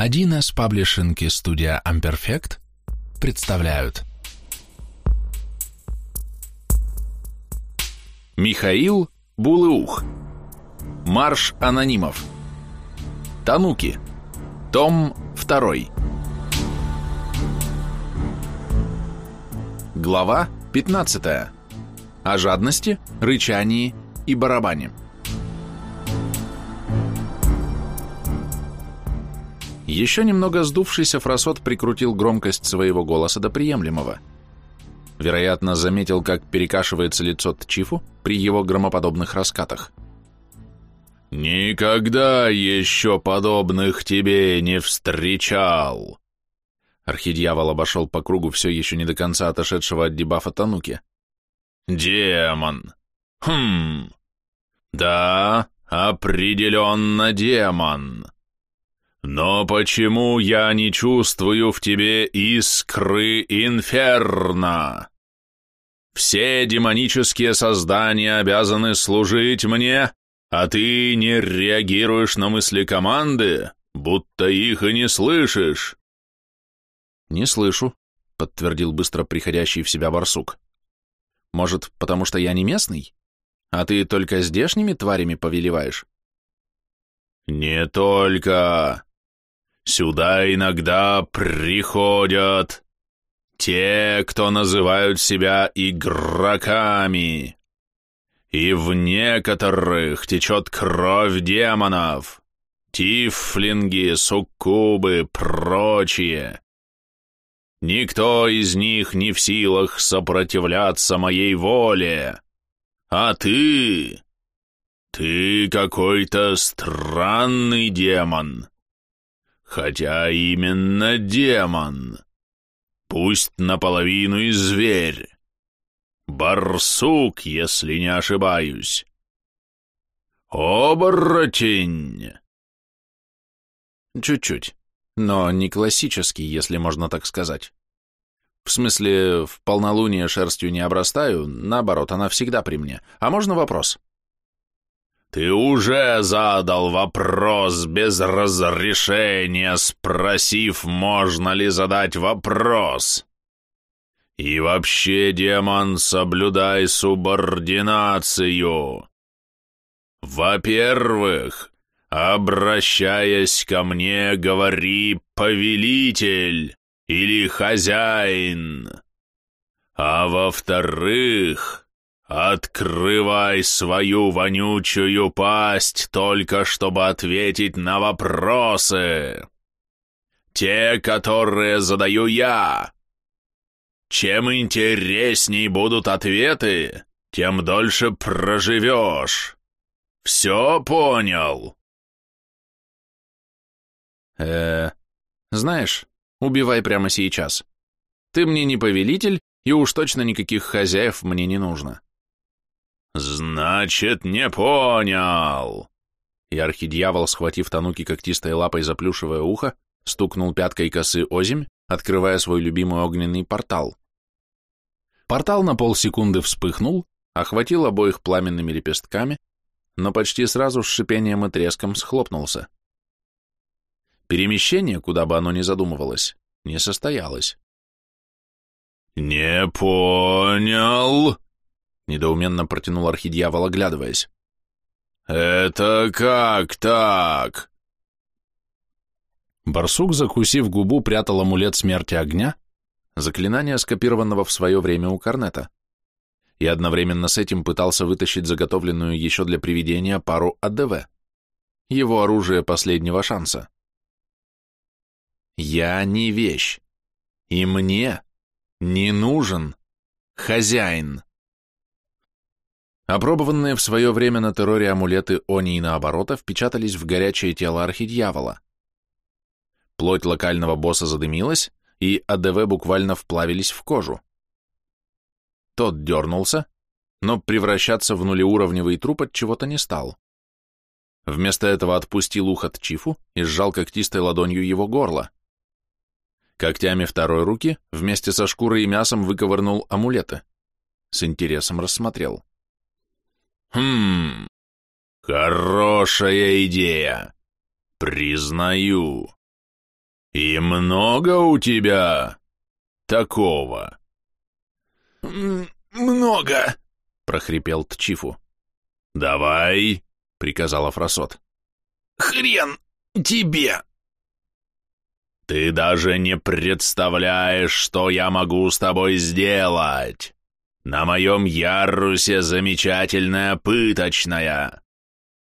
1С Паблишинг и студия Amperfect представляют. Михаил Булыух. Марш анонимов. Тануки. Том 2 Глава 15 О жадности, рычании и барабане Еще немного сдувшийся Фросот прикрутил громкость своего голоса до приемлемого. Вероятно, заметил, как перекашивается лицо Тчифу при его громоподобных раскатах. «Никогда еще подобных тебе не встречал!» Архидьявол обошел по кругу все еще не до конца отошедшего от дебафа Тануки. «Демон! Хм! Да, определенно демон!» Но почему я не чувствую в тебе искры инферно? Все демонические создания обязаны служить мне, а ты не реагируешь на мысли команды, будто их и не слышишь. Не слышу, подтвердил быстро приходящий в себя барсук. Может, потому что я не местный? А ты только здешними тварями повелеваешь? Не только. Сюда иногда приходят те, кто называют себя игроками. И в некоторых течет кровь демонов, тифлинги, суккубы, прочие. Никто из них не в силах сопротивляться моей воле. А ты... Ты какой-то странный демон хотя именно демон. Пусть наполовину и зверь. Барсук, если не ошибаюсь. Оборотень. Чуть-чуть, но не классический, если можно так сказать. В смысле, в полнолуние шерстью не обрастаю, наоборот, она всегда при мне. А можно вопрос? Ты уже задал вопрос без разрешения, спросив, можно ли задать вопрос. И вообще, демон, соблюдай субординацию. Во-первых, обращаясь ко мне, говори «повелитель» или «хозяин». А во-вторых, «Открывай свою вонючую пасть только чтобы ответить на вопросы! Те, которые задаю я! Чем интересней будут ответы, тем дольше проживешь! Все понял?» э знаешь, убивай прямо сейчас. Ты мне не повелитель, и уж точно никаких хозяев мне не нужно. «Значит, не понял!» И архидьявол, схватив Тануки когтистой лапой за плюшевое ухо, стукнул пяткой косы озимь, открывая свой любимый огненный портал. Портал на полсекунды вспыхнул, охватил обоих пламенными лепестками, но почти сразу с шипением и треском схлопнулся. Перемещение, куда бы оно ни задумывалось, не состоялось. «Не понял!» Недоуменно протянул архидьявол, оглядываясь. «Это как так?» Барсук, закусив губу, прятал амулет смерти огня, заклинание, скопированного в свое время у Корнета, и одновременно с этим пытался вытащить заготовленную еще для приведения пару АДВ, его оружие последнего шанса. «Я не вещь, и мне не нужен хозяин». Опробованные в свое время на терроре амулеты Они и наоборота впечатались в горячее тело архидьявола. Плоть локального босса задымилась, и АДВ буквально вплавились в кожу. Тот дернулся, но превращаться в нулеуровневый труп от чего-то не стал. Вместо этого отпустил ухо Чифу и сжал когтистой ладонью его горло. Когтями второй руки вместе со шкурой и мясом выковырнул амулеты. С интересом рассмотрел. Хм, хорошая идея. Признаю. «И много у тебя такого?» «Много!» — прохрипел Тчифу. «Давай!» — приказал Афросот. «Хрен тебе!» «Ты даже не представляешь, что я могу с тобой сделать! На моем ярусе замечательная пыточная!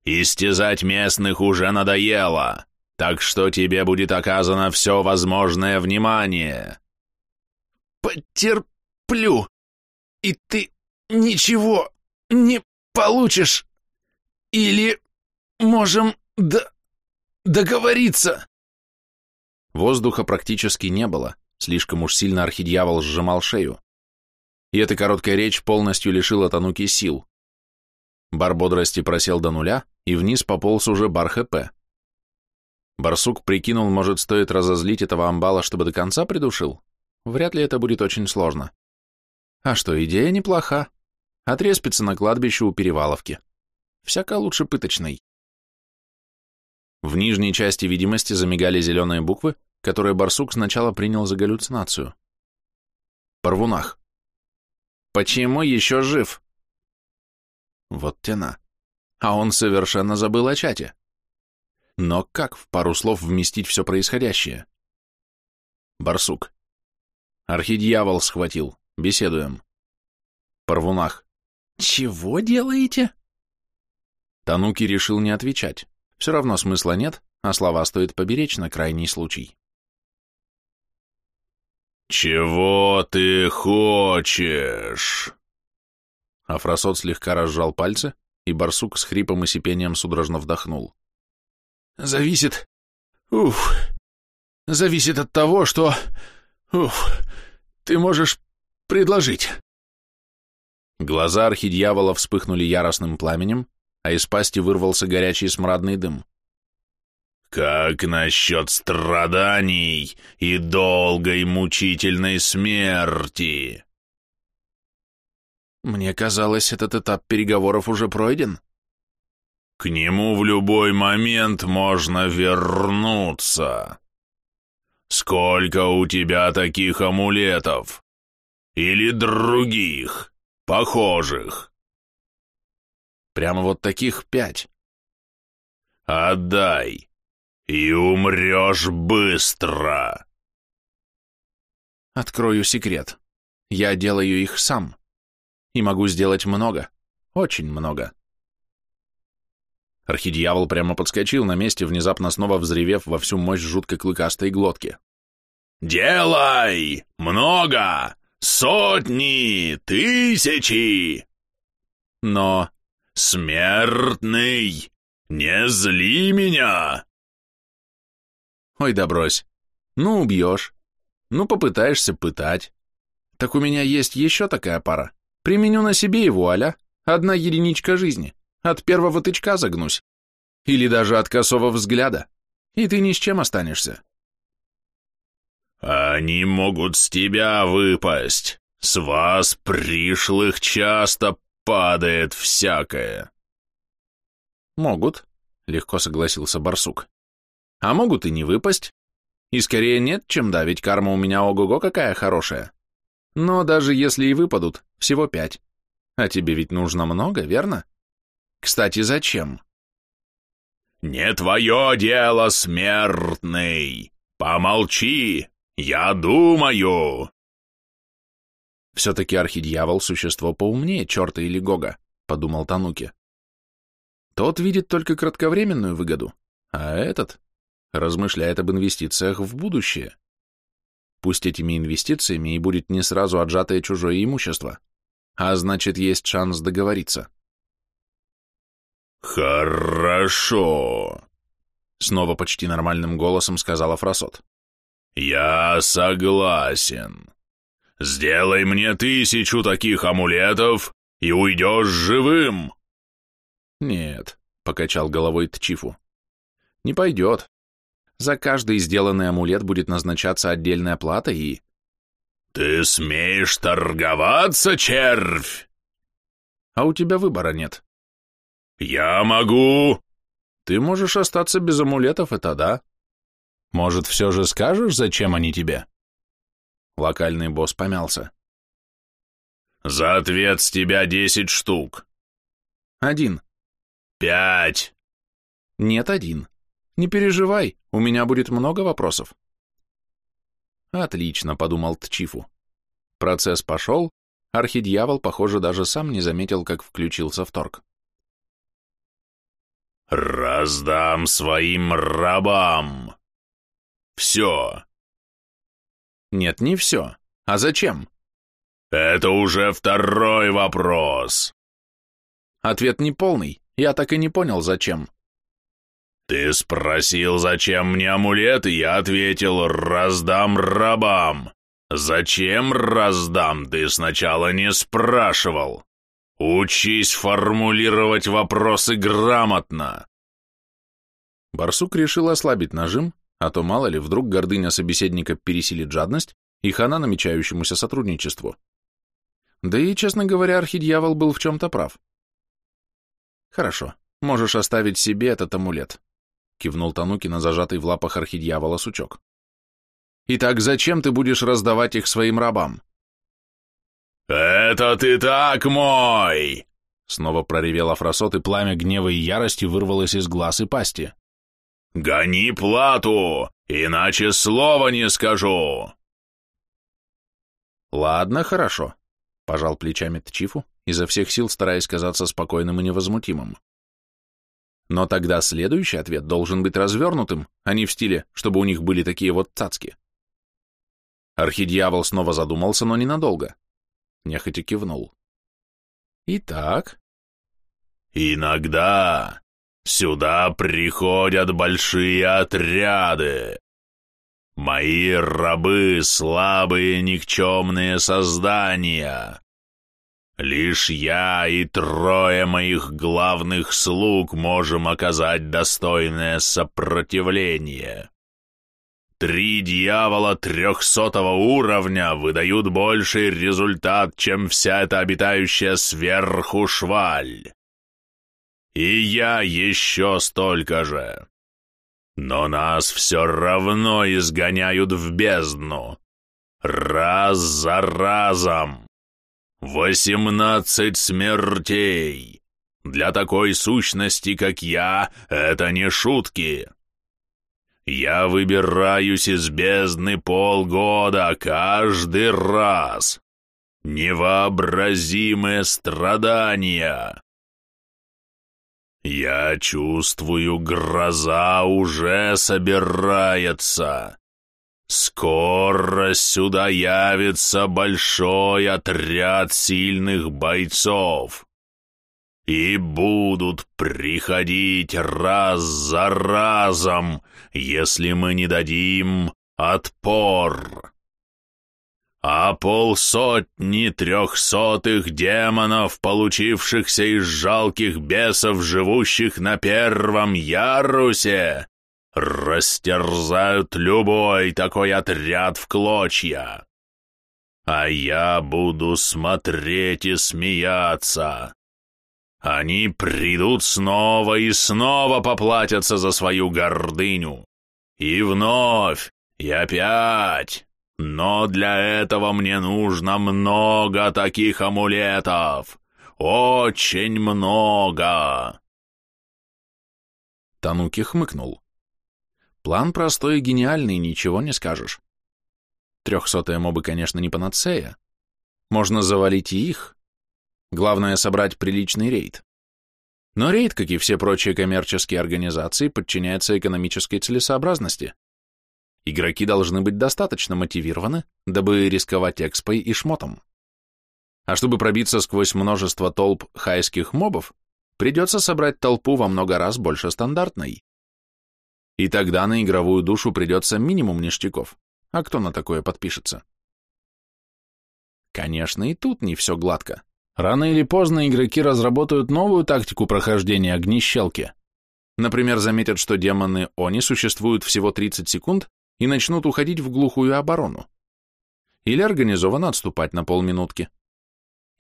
Истязать местных уже надоело, так что тебе будет оказано все возможное внимание!» «Потерплю, и ты ничего не получишь! Или можем д договориться?» Воздуха практически не было, слишком уж сильно архидьявол сжимал шею. И эта короткая речь полностью лишила Тануки сил. Бар бодрости просел до нуля, и вниз пополз уже бар ХП. Барсук прикинул, может, стоит разозлить этого амбала, чтобы до конца придушил? Вряд ли это будет очень сложно. А что, идея неплоха. Отреспиться на кладбище у Переваловки. Всяко лучше пыточной. В нижней части видимости замигали зеленые буквы, которые барсук сначала принял за галлюцинацию. Парвунах. Почему еще жив? Вот тена. А он совершенно забыл о чате. Но как в пару слов вместить все происходящее? Барсук. Архидьявол схватил. Беседуем. Парвунах. Чего делаете? Тануки решил не отвечать. Все равно смысла нет, а слова стоит поберечь на крайний случай. «Чего ты хочешь?» Афросот слегка разжал пальцы, и барсук с хрипом и сипением судорожно вдохнул. «Зависит... Уф... Зависит от того, что... Уф... Ты можешь предложить». Глаза архидьявола вспыхнули яростным пламенем, а из пасти вырвался горячий смрадный дым. «Как насчет страданий и долгой мучительной смерти?» «Мне казалось, этот этап переговоров уже пройден». «К нему в любой момент можно вернуться. Сколько у тебя таких амулетов? Или других, похожих?» Прямо вот таких пять. Отдай, и умрешь быстро. Открою секрет. Я делаю их сам. И могу сделать много. Очень много. Архидьявол прямо подскочил на месте, внезапно снова взревев во всю мощь жуткой клыкастой глотки. «Делай! Много! Сотни! Тысячи!» Но «Смертный! Не зли меня!» «Ой, да брось. Ну, убьешь. Ну, попытаешься пытать. Так у меня есть еще такая пара. Применю на себе его, аля. Одна единичка жизни. От первого тычка загнусь. Или даже от косого взгляда. И ты ни с чем останешься». «Они могут с тебя выпасть. С вас, пришлых, часто падает всякое. Могут, легко согласился барсук. А могут и не выпасть. И скорее нет, чем да, ведь карма у меня ого-го какая хорошая. Но даже если и выпадут, всего пять. А тебе ведь нужно много, верно? Кстати, зачем? Не твое дело, смертный. Помолчи, я думаю. Все-таки архидьявол — существо поумнее черта или гога, подумал Тануки. Тот видит только кратковременную выгоду, а этот размышляет об инвестициях в будущее. Пусть этими инвестициями и будет не сразу отжатое чужое имущество, а значит, есть шанс договориться. «Хорошо», — снова почти нормальным голосом сказала Фросот. «Я согласен. Сделай мне тысячу таких амулетов и уйдешь живым. Нет, покачал головой Тчифу. Не пойдет. За каждый сделанный амулет будет назначаться отдельная плата и... Ты смеешь торговаться, червь? А у тебя выбора нет. Я могу... Ты можешь остаться без амулетов, это да. Может, все же скажешь, зачем они тебе?» Локальный босс помялся. «За ответ с тебя десять штук». «Один». «Пять». «Нет, один. Не переживай, у меня будет много вопросов». «Отлично», — подумал Тчифу. Процесс пошел, архидьявол, похоже, даже сам не заметил, как включился в торг. «Раздам своим рабам! Все!» «Нет, не все. А зачем?» «Это уже второй вопрос!» Ответ неполный. Я так и не понял, зачем. «Ты спросил, зачем мне амулет, я ответил, раздам рабам. Зачем раздам, ты сначала не спрашивал. Учись формулировать вопросы грамотно». Барсук решил ослабить нажим, а то мало ли, вдруг гордыня собеседника пересилит жадность и хана намечающемуся сотрудничеству. Да и, честно говоря, архидьявол был в чем-то прав. «Хорошо, можешь оставить себе этот амулет», — кивнул Тануки на зажатый в лапах архидьявола сучок. «Итак, зачем ты будешь раздавать их своим рабам?» «Это ты так мой!» Снова проревел Афросот, и пламя гнева и ярости вырвалось из глаз и пасти. «Гони плату, иначе слова не скажу!» «Ладно, хорошо», — пожал плечами Тчифу, изо всех сил стараясь казаться спокойным и невозмутимым. Но тогда следующий ответ должен быть развернутым, а не в стиле, чтобы у них были такие вот цацки. Архидьявол снова задумался, но ненадолго. Нехотя кивнул. «Итак?» «Иногда Сюда приходят большие отряды. Мои рабы — слабые никчемные создания. Лишь я и трое моих главных слуг можем оказать достойное сопротивление. Три дьявола трехсотого уровня выдают больший результат, чем вся эта обитающая сверху шваль. И я еще столько же. Но нас все равно изгоняют в бездну. Раз за разом. Восемнадцать смертей. Для такой сущности, как я, это не шутки. Я выбираюсь из бездны полгода каждый раз. Невообразимые страдания. «Я чувствую, гроза уже собирается. Скоро сюда явится большой отряд сильных бойцов. И будут приходить раз за разом, если мы не дадим отпор» а полсотни трехсотых демонов, получившихся из жалких бесов, живущих на первом ярусе, растерзают любой такой отряд в клочья. А я буду смотреть и смеяться. Они придут снова и снова поплатятся за свою гордыню. И вновь, и опять. Но для этого мне нужно много таких амулетов. Очень много. Тануки хмыкнул. План простой и гениальный, ничего не скажешь. Трехсотые мобы, конечно, не панацея. Можно завалить и их. Главное — собрать приличный рейд. Но рейд, как и все прочие коммерческие организации, подчиняется экономической целесообразности. Игроки должны быть достаточно мотивированы, дабы рисковать экспой и шмотом. А чтобы пробиться сквозь множество толп хайских мобов, придется собрать толпу во много раз больше стандартной. И тогда на игровую душу придется минимум ништяков. А кто на такое подпишется? Конечно, и тут не все гладко. Рано или поздно игроки разработают новую тактику прохождения огнищелки. Например, заметят, что демоны Они существуют всего 30 секунд и начнут уходить в глухую оборону. Или организованно отступать на полминутки.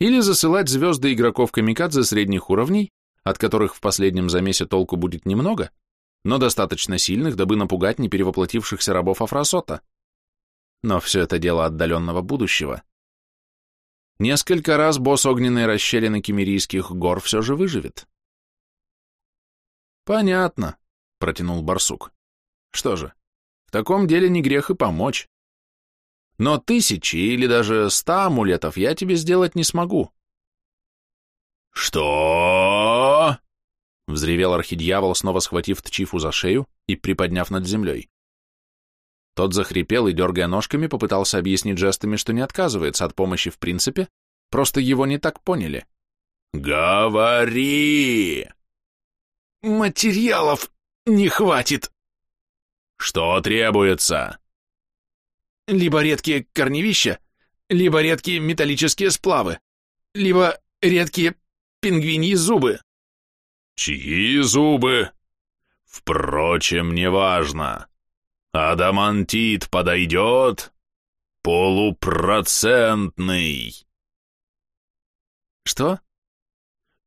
Или засылать звезды игроков камикадзе средних уровней, от которых в последнем замесе толку будет немного, но достаточно сильных, дабы напугать неперевоплотившихся рабов Афросота. Но все это дело отдаленного будущего. Несколько раз босс огненной расщелины Кемерийских гор все же выживет. Понятно, протянул барсук. Что же, в таком деле не грех и помочь. Но тысячи или даже ста амулетов я тебе сделать не смогу. Что? Взревел архидьявол, снова схватив Тчифу за шею и приподняв над землей. Тот захрипел и, дергая ножками, попытался объяснить жестами, что не отказывается от помощи в принципе, просто его не так поняли. «Говори!» «Материалов не хватит!» «Что требуется?» «Либо редкие корневища, либо редкие металлические сплавы, либо редкие пингвиньи зубы». «Чьи зубы?» «Впрочем, неважно. Адамантит подойдет? Полупроцентный». «Что?»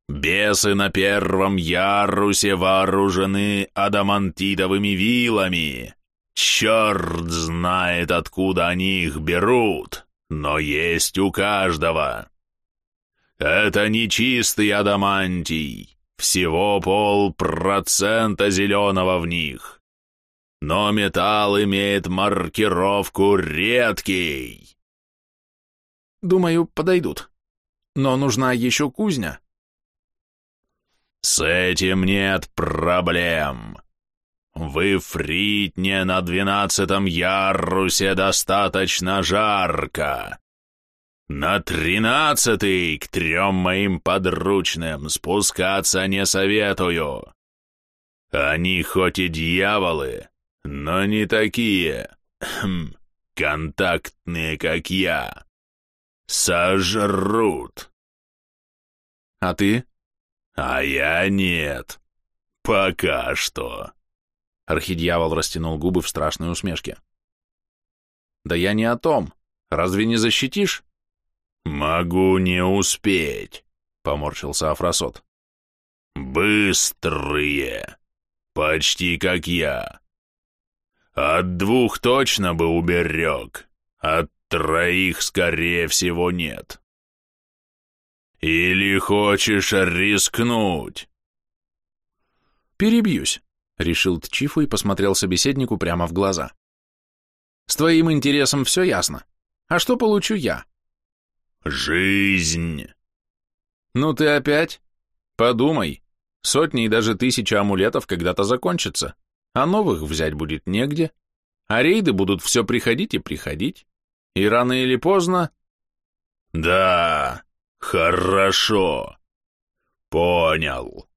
Бесы на первом ярусе вооружены адамантитовыми вилами. Черт знает, откуда они их берут, но есть у каждого. Это не чистый адамантий, всего полпроцента зеленого в них. Но металл имеет маркировку редкий. Думаю, подойдут. Но нужна еще кузня. С этим нет проблем. Вы фритне на двенадцатом ярусе достаточно жарко. На тринадцатый к трем моим подручным спускаться не советую. Они хоть и дьяволы, но не такие, хм, контактные, как я. Сожрут. А ты? «А я нет. Пока что». Архидьявол растянул губы в страшной усмешке. «Да я не о том. Разве не защитишь?» «Могу не успеть», — поморщился Афросот. «Быстрые. Почти как я. От двух точно бы уберег, от троих, скорее всего, нет. Или хочешь рискнуть?» «Перебьюсь», — решил Тчифу и посмотрел собеседнику прямо в глаза. «С твоим интересом все ясно. А что получу я?» «Жизнь!» «Ну ты опять? Подумай. Сотни и даже тысячи амулетов когда-то закончатся, а новых взять будет негде, а рейды будут все приходить и приходить, и рано или поздно...» «Да, «Хорошо. Понял.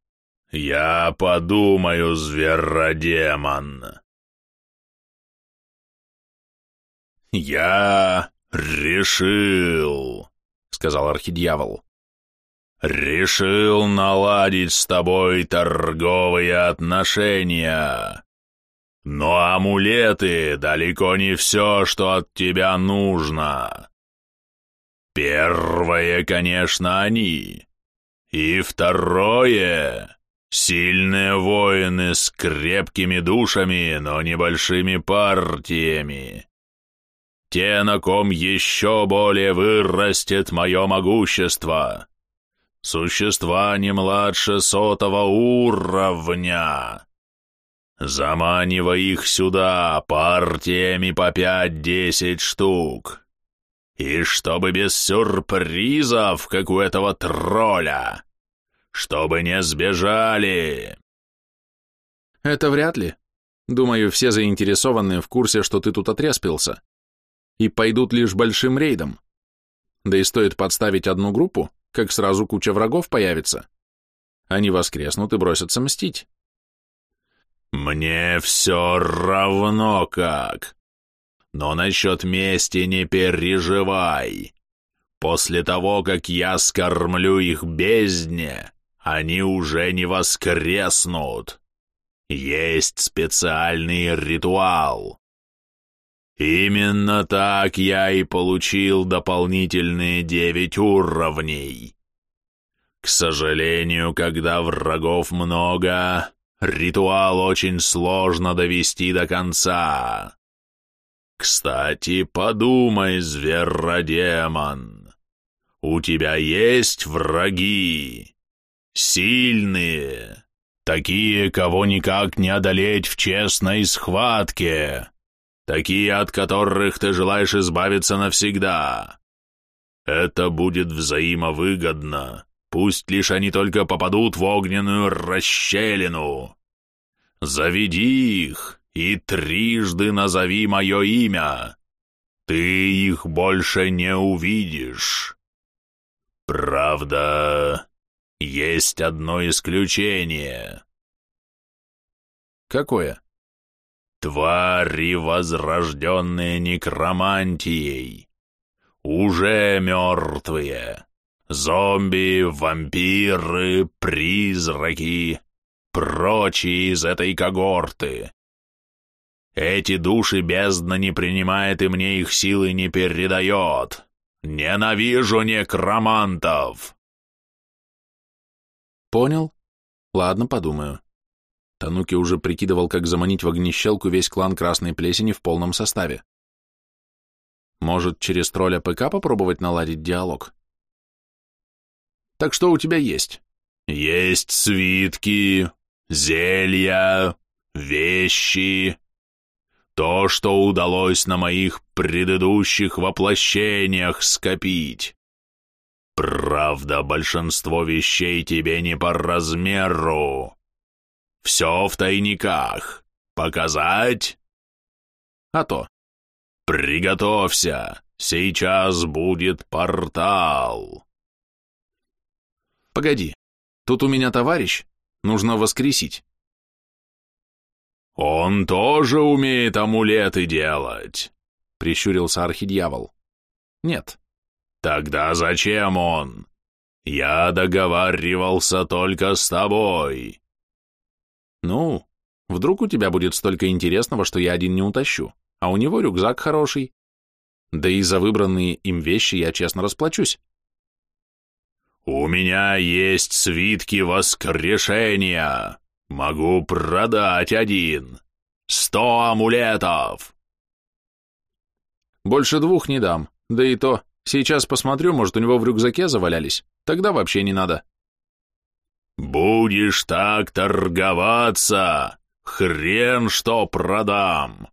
Я подумаю, зверодемон». «Я решил», — сказал архидьявол. «Решил наладить с тобой торговые отношения. Но амулеты далеко не все, что от тебя нужно. Первое, конечно, они. И второе — сильные воины с крепкими душами, но небольшими партиями. Те, на ком еще более вырастет мое могущество. Существа не младше сотого уровня. Заманивай их сюда партиями по пять-десять штук. И чтобы без сюрпризов, как у этого тролля. Чтобы не сбежали. Это вряд ли. Думаю, все заинтересованные в курсе, что ты тут отреспился. И пойдут лишь большим рейдом. Да и стоит подставить одну группу, как сразу куча врагов появится. Они воскреснут и бросятся мстить. «Мне все равно как», но насчет мести не переживай. После того, как я скормлю их бездне, они уже не воскреснут. Есть специальный ритуал. Именно так я и получил дополнительные девять уровней. К сожалению, когда врагов много, ритуал очень сложно довести до конца. Кстати, подумай, зверодемон, у тебя есть враги, сильные, такие, кого никак не одолеть в честной схватке, такие, от которых ты желаешь избавиться навсегда. Это будет взаимовыгодно, пусть лишь они только попадут в огненную расщелину. Заведи их и трижды назови мое имя. Ты их больше не увидишь. Правда, есть одно исключение. Какое? Твари, возрожденные некромантией, уже мертвые. Зомби, вампиры, призраки, прочие из этой когорты. Эти души бездна не принимает и мне их силы не передает. Ненавижу некромантов. Понял? Ладно, подумаю. Тануки уже прикидывал, как заманить в огнещелку весь клан Красной Плесени в полном составе. Может, через тролля ПК попробовать наладить диалог? Так что у тебя есть? Есть свитки, зелья, вещи. То, что удалось на моих предыдущих воплощениях скопить. Правда, большинство вещей тебе не по размеру. Все в тайниках. Показать? А то. Приготовься. Сейчас будет портал. Погоди. Тут у меня товарищ. Нужно воскресить. Он тоже умеет амулеты делать, прищурился архидьявол. Нет. Тогда зачем он? Я договаривался только с тобой. Ну, вдруг у тебя будет столько интересного, что я один не утащу, а у него рюкзак хороший. Да и за выбранные им вещи я честно расплачусь. У меня есть свитки воскрешения. Могу продать один. Сто амулетов. Больше двух не дам, да и то Сейчас посмотрю, может, у него в рюкзаке завалялись. Тогда вообще не надо. Будешь так торговаться, хрен что продам.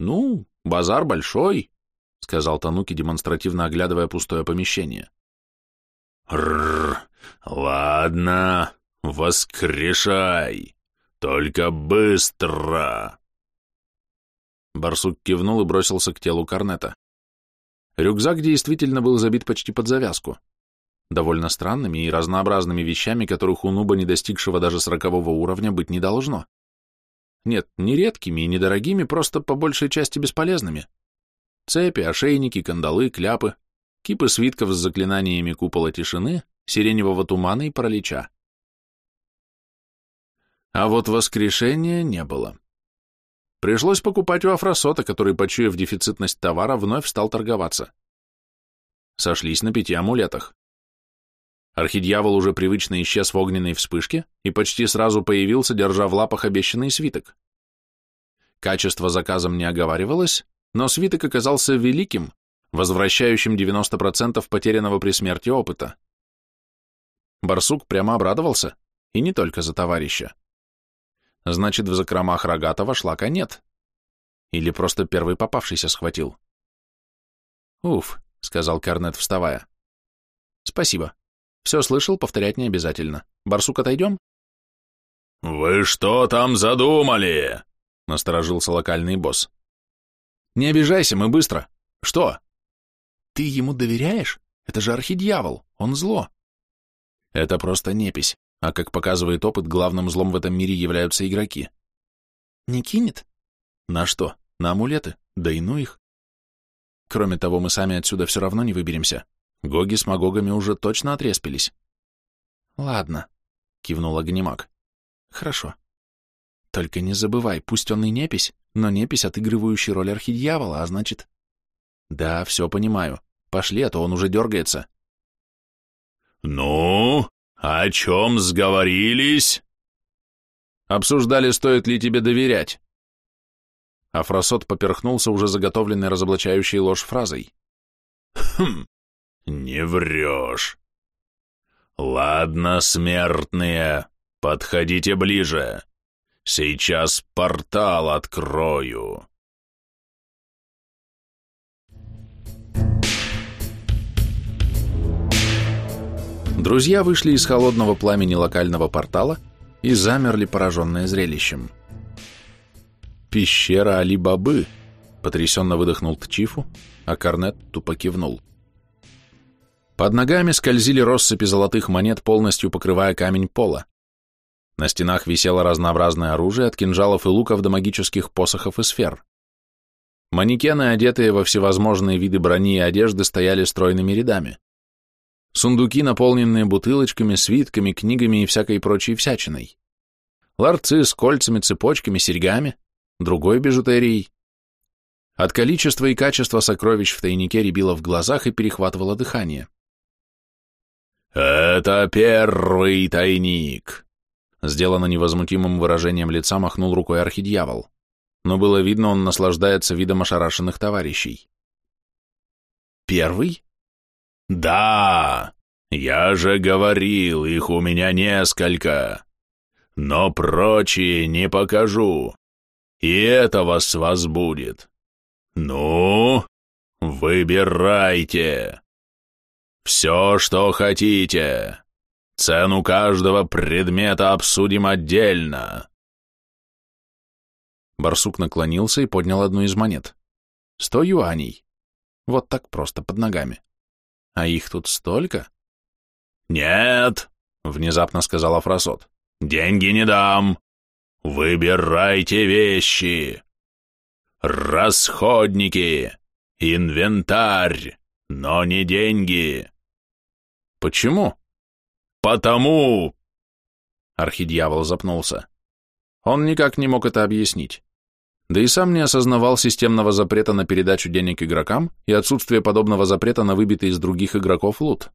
Ну, базар большой, сказал Тануки, демонстративно оглядывая пустое помещение. Рр, ладно, воскрешай, только быстро. Барсук кивнул и бросился к телу Корнета. Рюкзак действительно был забит почти под завязку. Довольно странными и разнообразными вещами, которых у нуба, не достигшего даже сорокового уровня, быть не должно. Нет, не редкими и недорогими, просто по большей части бесполезными. Цепи, ошейники, кандалы, кляпы, кипы свитков с заклинаниями купола тишины, сиреневого тумана и паралича. А вот воскрешения не было. Пришлось покупать у Афросота, который, почуяв дефицитность товара, вновь стал торговаться. Сошлись на пяти амулетах. Архидьявол уже привычно исчез в огненной вспышке и почти сразу появился, держа в лапах обещанный свиток. Качество заказом не оговаривалось, но свиток оказался великим, возвращающим 90% потерянного при смерти опыта. Барсук прямо обрадовался, и не только за товарища. Значит, в закромах рогатого шлака нет. Или просто первый попавшийся схватил. «Уф», — сказал Корнет, вставая. «Спасибо. Все слышал, повторять не обязательно. Барсук, отойдем?» «Вы что там задумали?» — насторожился локальный босс. «Не обижайся, мы быстро. Что?» «Ты ему доверяешь? Это же архидьявол, он зло». «Это просто непись. А как показывает опыт, главным злом в этом мире являются игроки. Не кинет? На что? На амулеты? Да и ну их. Кроме того, мы сами отсюда все равно не выберемся. Гоги с Магогами уже точно отреспились. Ладно, кивнул Огнемак. Хорошо. Только не забывай, пусть он и непись, но непись, отыгрывающий роль архидьявола, а значит... Да, все понимаю. Пошли, а то он уже дергается. «Ну?» «О чем сговорились?» Обсуждали, стоит ли тебе доверять. Афросот поперхнулся уже заготовленной разоблачающей ложь фразой. Хм, не врешь. Ладно, смертные, подходите ближе. Сейчас портал открою. Друзья вышли из холодного пламени локального портала и замерли, пораженные зрелищем. «Пещера Али-Бабы!» — потрясенно выдохнул Тчифу, а Корнет тупо кивнул. Под ногами скользили россыпи золотых монет, полностью покрывая камень пола. На стенах висело разнообразное оружие, от кинжалов и луков до магических посохов и сфер. Манекены, одетые во всевозможные виды брони и одежды, стояли стройными рядами. Сундуки, наполненные бутылочками, свитками, книгами и всякой прочей всячиной. Ларцы с кольцами, цепочками, серьгами, другой бижутерией. От количества и качества сокровищ в тайнике рябило в глазах и перехватывало дыхание. «Это первый тайник!» Сделано невозмутимым выражением лица махнул рукой архидьявол. Но было видно, он наслаждается видом ошарашенных товарищей. «Первый?» «Да, я же говорил, их у меня несколько, но прочие не покажу, и это вас возбудит. Ну, выбирайте. Все, что хотите. Цену каждого предмета обсудим отдельно». Барсук наклонился и поднял одну из монет. Сто юаней. Вот так просто, под ногами. А их тут столько? Нет, внезапно сказал Афросот. Деньги не дам. Выбирайте вещи. Расходники, инвентарь, но не деньги. Почему? Потому. Архидьявол запнулся. Он никак не мог это объяснить да и сам не осознавал системного запрета на передачу денег игрокам и отсутствие подобного запрета на выбитый из других игроков лут.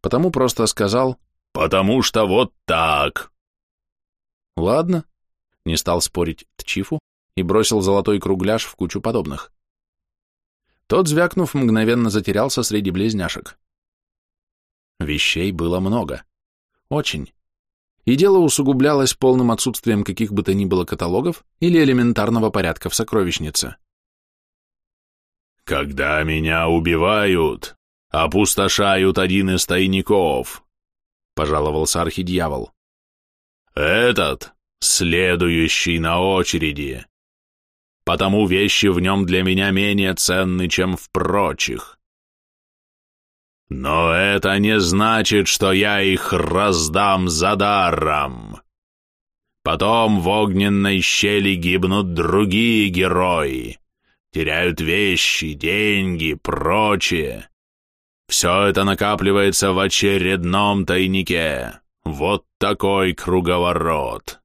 Потому просто сказал «Потому что вот так». Ладно, не стал спорить Тчифу и бросил золотой кругляш в кучу подобных. Тот, звякнув, мгновенно затерялся среди близняшек. Вещей было много. Очень и дело усугублялось полным отсутствием каких бы то ни было каталогов или элементарного порядка в сокровищнице. «Когда меня убивают, опустошают один из тайников», — пожаловался архидьявол. «Этот — следующий на очереди, потому вещи в нем для меня менее ценны, чем в прочих. Но это не значит, что я их раздам за даром. Потом в огненной щели гибнут другие герои, теряют вещи, деньги, прочее. Все это накапливается в очередном тайнике. Вот такой круговорот.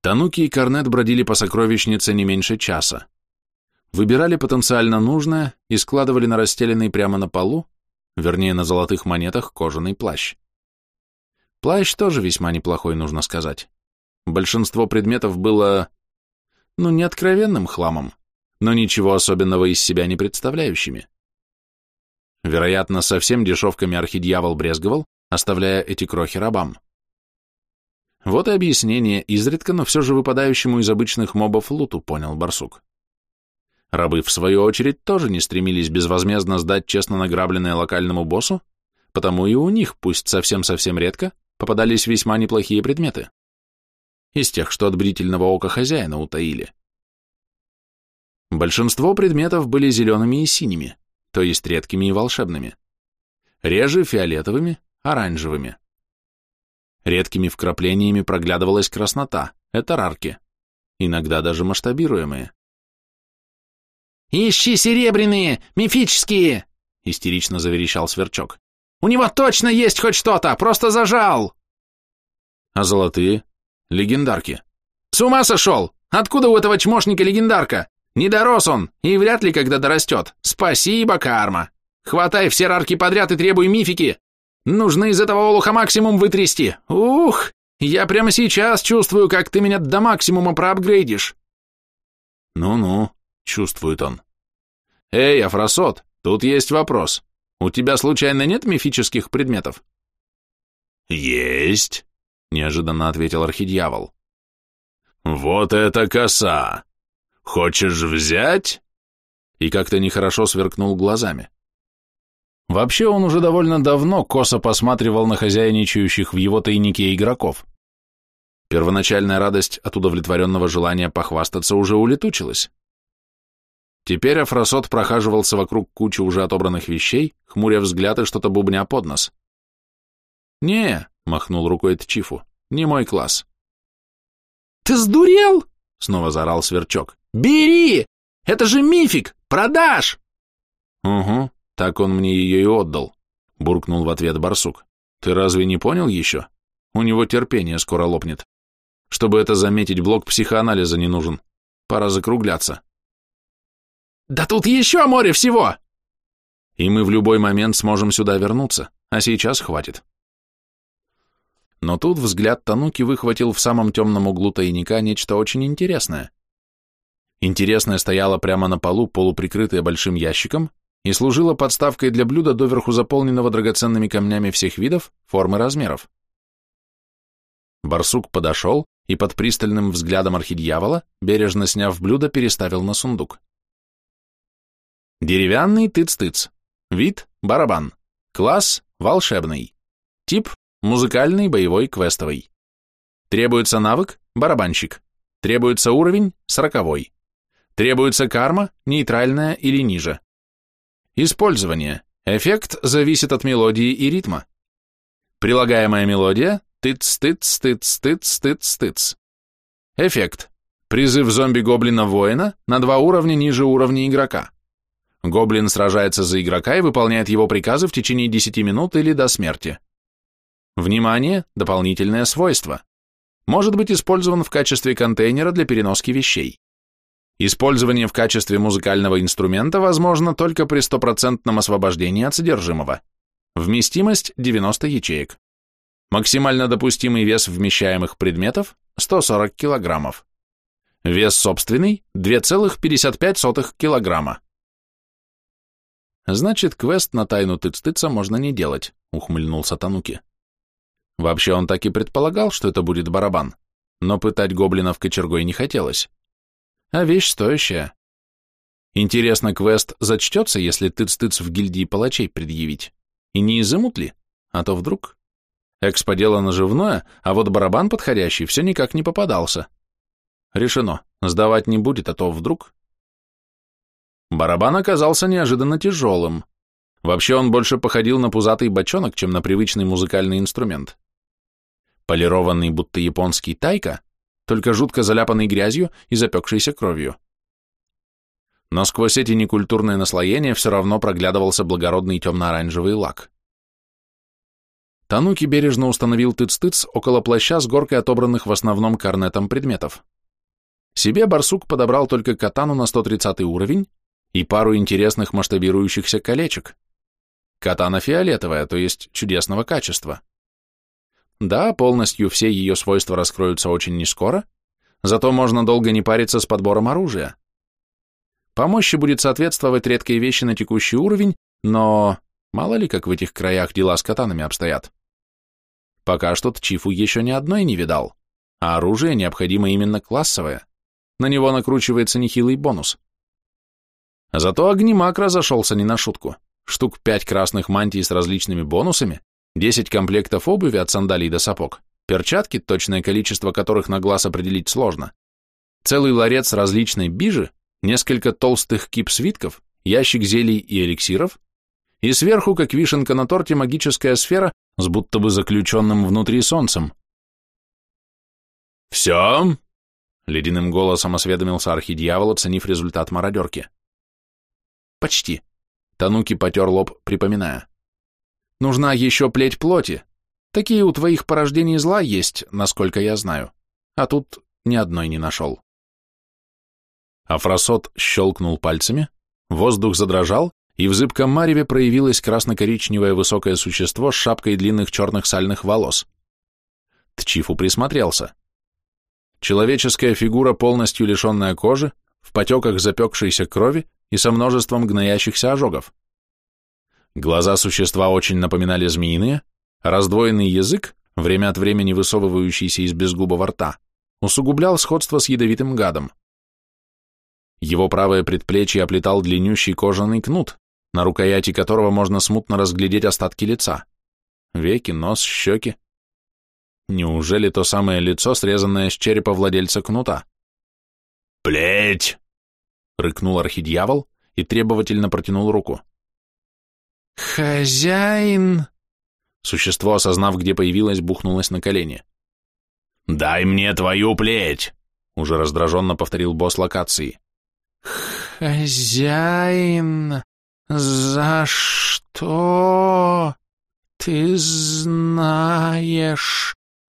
Тануки и Корнет бродили по сокровищнице не меньше часа выбирали потенциально нужное и складывали на расстеленный прямо на полу, вернее на золотых монетах, кожаный плащ. Плащ тоже весьма неплохой, нужно сказать. Большинство предметов было, ну, не откровенным хламом, но ничего особенного из себя не представляющими. Вероятно, совсем дешевками архидьявол брезговал, оставляя эти крохи рабам. Вот и объяснение изредка, но все же выпадающему из обычных мобов луту, понял барсук. Рабы, в свою очередь, тоже не стремились безвозмездно сдать честно награбленное локальному боссу, потому и у них, пусть совсем-совсем редко, попадались весьма неплохие предметы. Из тех, что от бдительного ока хозяина утаили. Большинство предметов были зелеными и синими, то есть редкими и волшебными. Реже фиолетовыми, оранжевыми. Редкими вкраплениями проглядывалась краснота, это рарки, иногда даже масштабируемые. «Ищи серебряные, мифические!» — истерично заверещал Сверчок. «У него точно есть хоть что-то, просто зажал!» «А золотые? Легендарки?» «С ума сошел! Откуда у этого чмошника легендарка? Не дорос он, и вряд ли когда дорастет. Спасибо, карма! Хватай все рарки подряд и требуй мифики! Нужно из этого олуха максимум вытрясти! Ух! Я прямо сейчас чувствую, как ты меня до максимума проапгрейдишь. Ну-ну, чувствует он. Эй, Афросот, тут есть вопрос. У тебя случайно нет мифических предметов? Есть, неожиданно ответил архидьявол. Вот это коса! Хочешь взять? И как-то нехорошо сверкнул глазами. Вообще он уже довольно давно косо посматривал на хозяйничающих в его тайнике игроков. Первоначальная радость от удовлетворенного желания похвастаться уже улетучилась. Теперь Афросот прохаживался вокруг кучи уже отобранных вещей, хмуря взгляд и что-то бубня под нос. «Не», — махнул рукой Тчифу, — «не мой класс». «Ты сдурел?» — снова заорал Сверчок. «Бери! Это же мифик! Продашь!» «Угу, так он мне ее и отдал», — буркнул в ответ барсук. «Ты разве не понял еще? У него терпение скоро лопнет. Чтобы это заметить, блок психоанализа не нужен. Пора закругляться». «Да тут еще море всего!» «И мы в любой момент сможем сюда вернуться, а сейчас хватит». Но тут взгляд Тануки выхватил в самом темном углу тайника нечто очень интересное. Интересное стояло прямо на полу, полуприкрытое большим ящиком, и служила подставкой для блюда, доверху заполненного драгоценными камнями всех видов, форм и размеров. Барсук подошел и под пристальным взглядом архидьявола, бережно сняв блюдо, переставил на сундук. Деревянный тыц-тыц. Вид – барабан. Класс – волшебный. Тип – музыкальный, боевой, квестовый. Требуется навык – барабанщик. Требуется уровень – сороковой. Требуется карма – нейтральная или ниже. Использование. Эффект зависит от мелодии и ритма. Прилагаемая мелодия – тыц-тыц-тыц-тыц-тыц-тыц. Эффект. Призыв зомби-гоблина-воина на два уровня ниже уровня игрока. Гоблин сражается за игрока и выполняет его приказы в течение 10 минут или до смерти. Внимание, дополнительное свойство. Может быть использован в качестве контейнера для переноски вещей. Использование в качестве музыкального инструмента возможно только при стопроцентном освобождении от содержимого. Вместимость 90 ячеек. Максимально допустимый вес вмещаемых предметов 140 килограммов. Вес собственный 2,55 килограмма. Значит, квест на тайну тыц-тыца можно не делать, ухмыльнулся Тануки. Вообще он так и предполагал, что это будет барабан, но пытать гоблинов кочергой не хотелось а вещь стоящая. Интересно, квест зачтется, если тыц-тыц в гильдии палачей предъявить? И не изымут ли? А то вдруг... Экспо дело наживное, а вот барабан подходящий все никак не попадался. Решено, сдавать не будет, а то вдруг... Барабан оказался неожиданно тяжелым. Вообще он больше походил на пузатый бочонок, чем на привычный музыкальный инструмент. Полированный, будто японский тайка, только жутко заляпанный грязью и запекшейся кровью. Но сквозь эти некультурные наслоения все равно проглядывался благородный темно-оранжевый лак. Тануки бережно установил тыц-тыц около плаща с горкой отобранных в основном корнетом предметов. Себе барсук подобрал только катану на 130 уровень и пару интересных масштабирующихся колечек. Катана фиолетовая, то есть чудесного качества. Да, полностью все ее свойства раскроются очень нескоро, зато можно долго не париться с подбором оружия. По мощи будет соответствовать редкие вещи на текущий уровень, но мало ли как в этих краях дела с катанами обстоят. Пока что Тчифу еще ни одной не видал, а оружие необходимо именно классовое. На него накручивается нехилый бонус. Зато огнемак разошелся не на шутку. Штук пять красных мантий с различными бонусами, 10 комплектов обуви от сандалий до сапог, перчатки, точное количество которых на глаз определить сложно, целый ларец различной бижи, несколько толстых кип свитков, ящик зелий и эликсиров, и сверху, как вишенка на торте, магическая сфера с будто бы заключенным внутри солнцем. «Все?» — ледяным голосом осведомился архидьявол, оценив результат мародерки. «Почти», — Тануки потер лоб, припоминая. Нужна еще плеть плоти. Такие у твоих порождений зла есть, насколько я знаю. А тут ни одной не нашел. Афросот щелкнул пальцами, воздух задрожал, и в зыбком мареве проявилось красно-коричневое высокое существо с шапкой длинных черных сальных волос. Тчифу присмотрелся. Человеческая фигура, полностью лишенная кожи, в потеках запекшейся крови и со множеством гноящихся ожогов. Глаза существа очень напоминали змеиные, раздвоенный язык, время от времени высовывающийся из безгубого рта, усугублял сходство с ядовитым гадом. Его правое предплечье оплетал длиннющий кожаный кнут, на рукояти которого можно смутно разглядеть остатки лица. Веки, нос, щеки. Неужели то самое лицо, срезанное с черепа владельца кнута? «Плеть!» — рыкнул архидьявол и требовательно протянул руку. «Хозяин!» Существо, осознав, где появилось, бухнулось на колени. «Дай мне твою плеть!» — уже раздраженно повторил босс локации. «Хозяин, за что? Ты знаешь,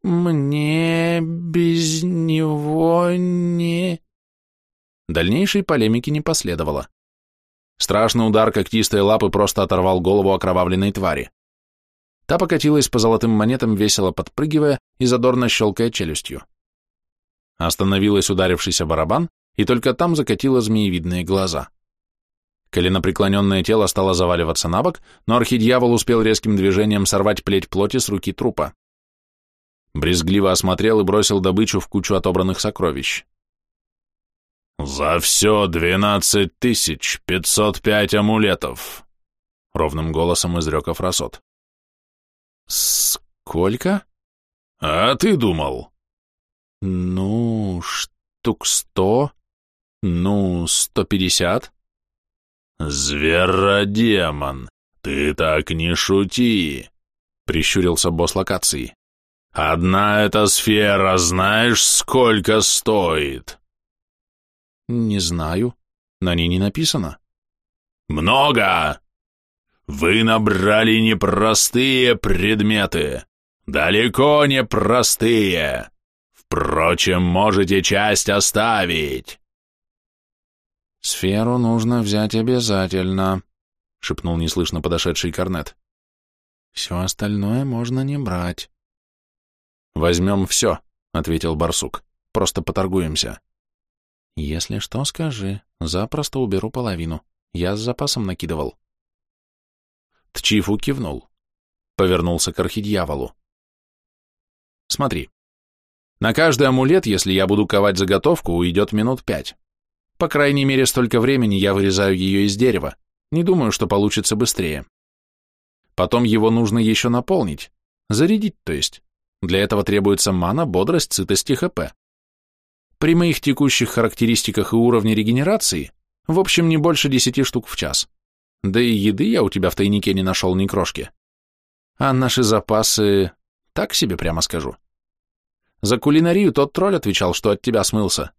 мне без него не...» Дальнейшей полемики не последовало. Страшный удар когтистой лапы просто оторвал голову окровавленной твари. Та покатилась по золотым монетам, весело подпрыгивая и задорно щелкая челюстью. Остановилась ударившийся барабан, и только там закатила змеевидные глаза. Коленопреклоненное тело стало заваливаться на бок, но архидьявол успел резким движением сорвать плеть плоти с руки трупа. Брезгливо осмотрел и бросил добычу в кучу отобранных сокровищ. «За все двенадцать тысяч пятьсот пять амулетов!» — ровным голосом изрек Афросот. «Сколько?» «А ты думал?» «Ну, штук сто, ну, сто пятьдесят». «Зверодемон, ты так не шути!» — прищурился босс локации. «Одна эта сфера знаешь, сколько стоит?» «Не знаю. На ней не написано». «Много! Вы набрали непростые предметы, далеко не простые. Впрочем, можете часть оставить». «Сферу нужно взять обязательно», — шепнул неслышно подошедший корнет. «Все остальное можно не брать». «Возьмем все», — ответил барсук. «Просто поторгуемся». «Если что, скажи. Запросто уберу половину. Я с запасом накидывал». Тчифу кивнул. Повернулся к архидьяволу. «Смотри. На каждый амулет, если я буду ковать заготовку, уйдет минут пять. По крайней мере, столько времени я вырезаю ее из дерева. Не думаю, что получится быстрее. Потом его нужно еще наполнить. Зарядить, то есть. Для этого требуется мана, бодрость, сытость и ХП. При моих текущих характеристиках и уровне регенерации, в общем, не больше десяти штук в час. Да и еды я у тебя в тайнике не нашел ни крошки. А наши запасы... Так себе прямо скажу. За кулинарию тот тролль отвечал, что от тебя смылся.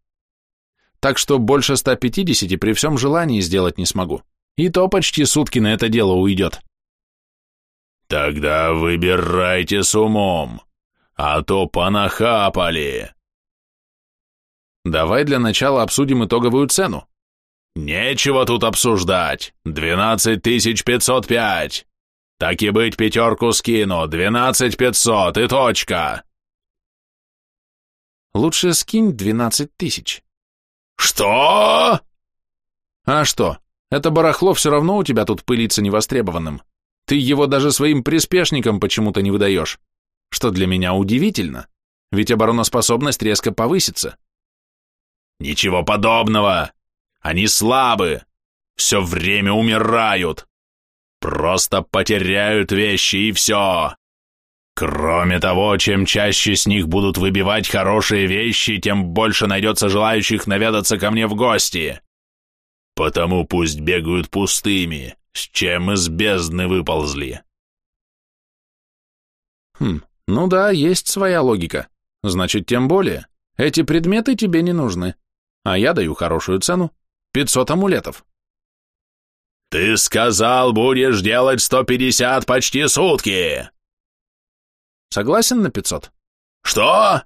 Так что больше 150 при всем желании сделать не смогу. И то почти сутки на это дело уйдет. Тогда выбирайте с умом, а то понахапали. Давай для начала обсудим итоговую цену. Нечего тут обсуждать. Двенадцать тысяч пятьсот пять. Так и быть, пятерку скину. Двенадцать пятьсот и точка. Лучше скинь двенадцать тысяч. Что? А что? Это барахло все равно у тебя тут пылится невостребованным. Ты его даже своим приспешникам почему-то не выдаешь. Что для меня удивительно, ведь обороноспособность резко повысится. Ничего подобного. Они слабы. Все время умирают. Просто потеряют вещи и все. Кроме того, чем чаще с них будут выбивать хорошие вещи, тем больше найдется желающих наведаться ко мне в гости. Потому пусть бегают пустыми, с чем из бездны выползли. Хм, ну да, есть своя логика. Значит, тем более, эти предметы тебе не нужны а я даю хорошую цену — 500 амулетов. «Ты сказал, будешь делать 150 почти сутки!» «Согласен на 500?» «Что?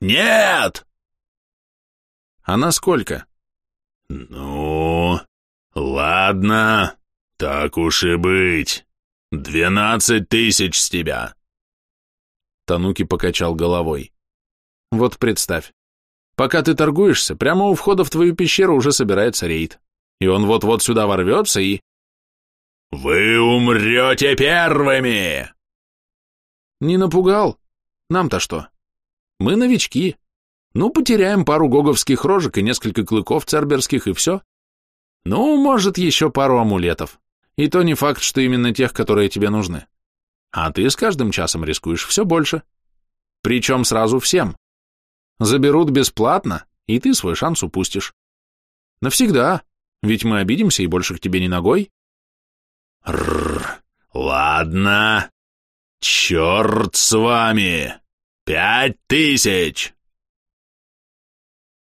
Нет!» «А на сколько?» «Ну, ладно, так уж и быть. Двенадцать тысяч с тебя». Тануки покачал головой. Вот представь, пока ты торгуешься, прямо у входа в твою пещеру уже собирается рейд. И он вот-вот сюда ворвется и... «Вы умрете первыми!» Не напугал? Нам-то что? Мы новички. Ну, потеряем пару гоговских рожек и несколько клыков церберских, и все. Ну, может, еще пару амулетов. И то не факт, что именно тех, которые тебе нужны. А ты с каждым часом рискуешь все больше. Причем сразу всем. Заберут бесплатно, и ты свой шанс упустишь. Навсегда, ведь мы обидимся и больше к тебе не ногой. Рррр, ладно. Черт с вами! Пять тысяч!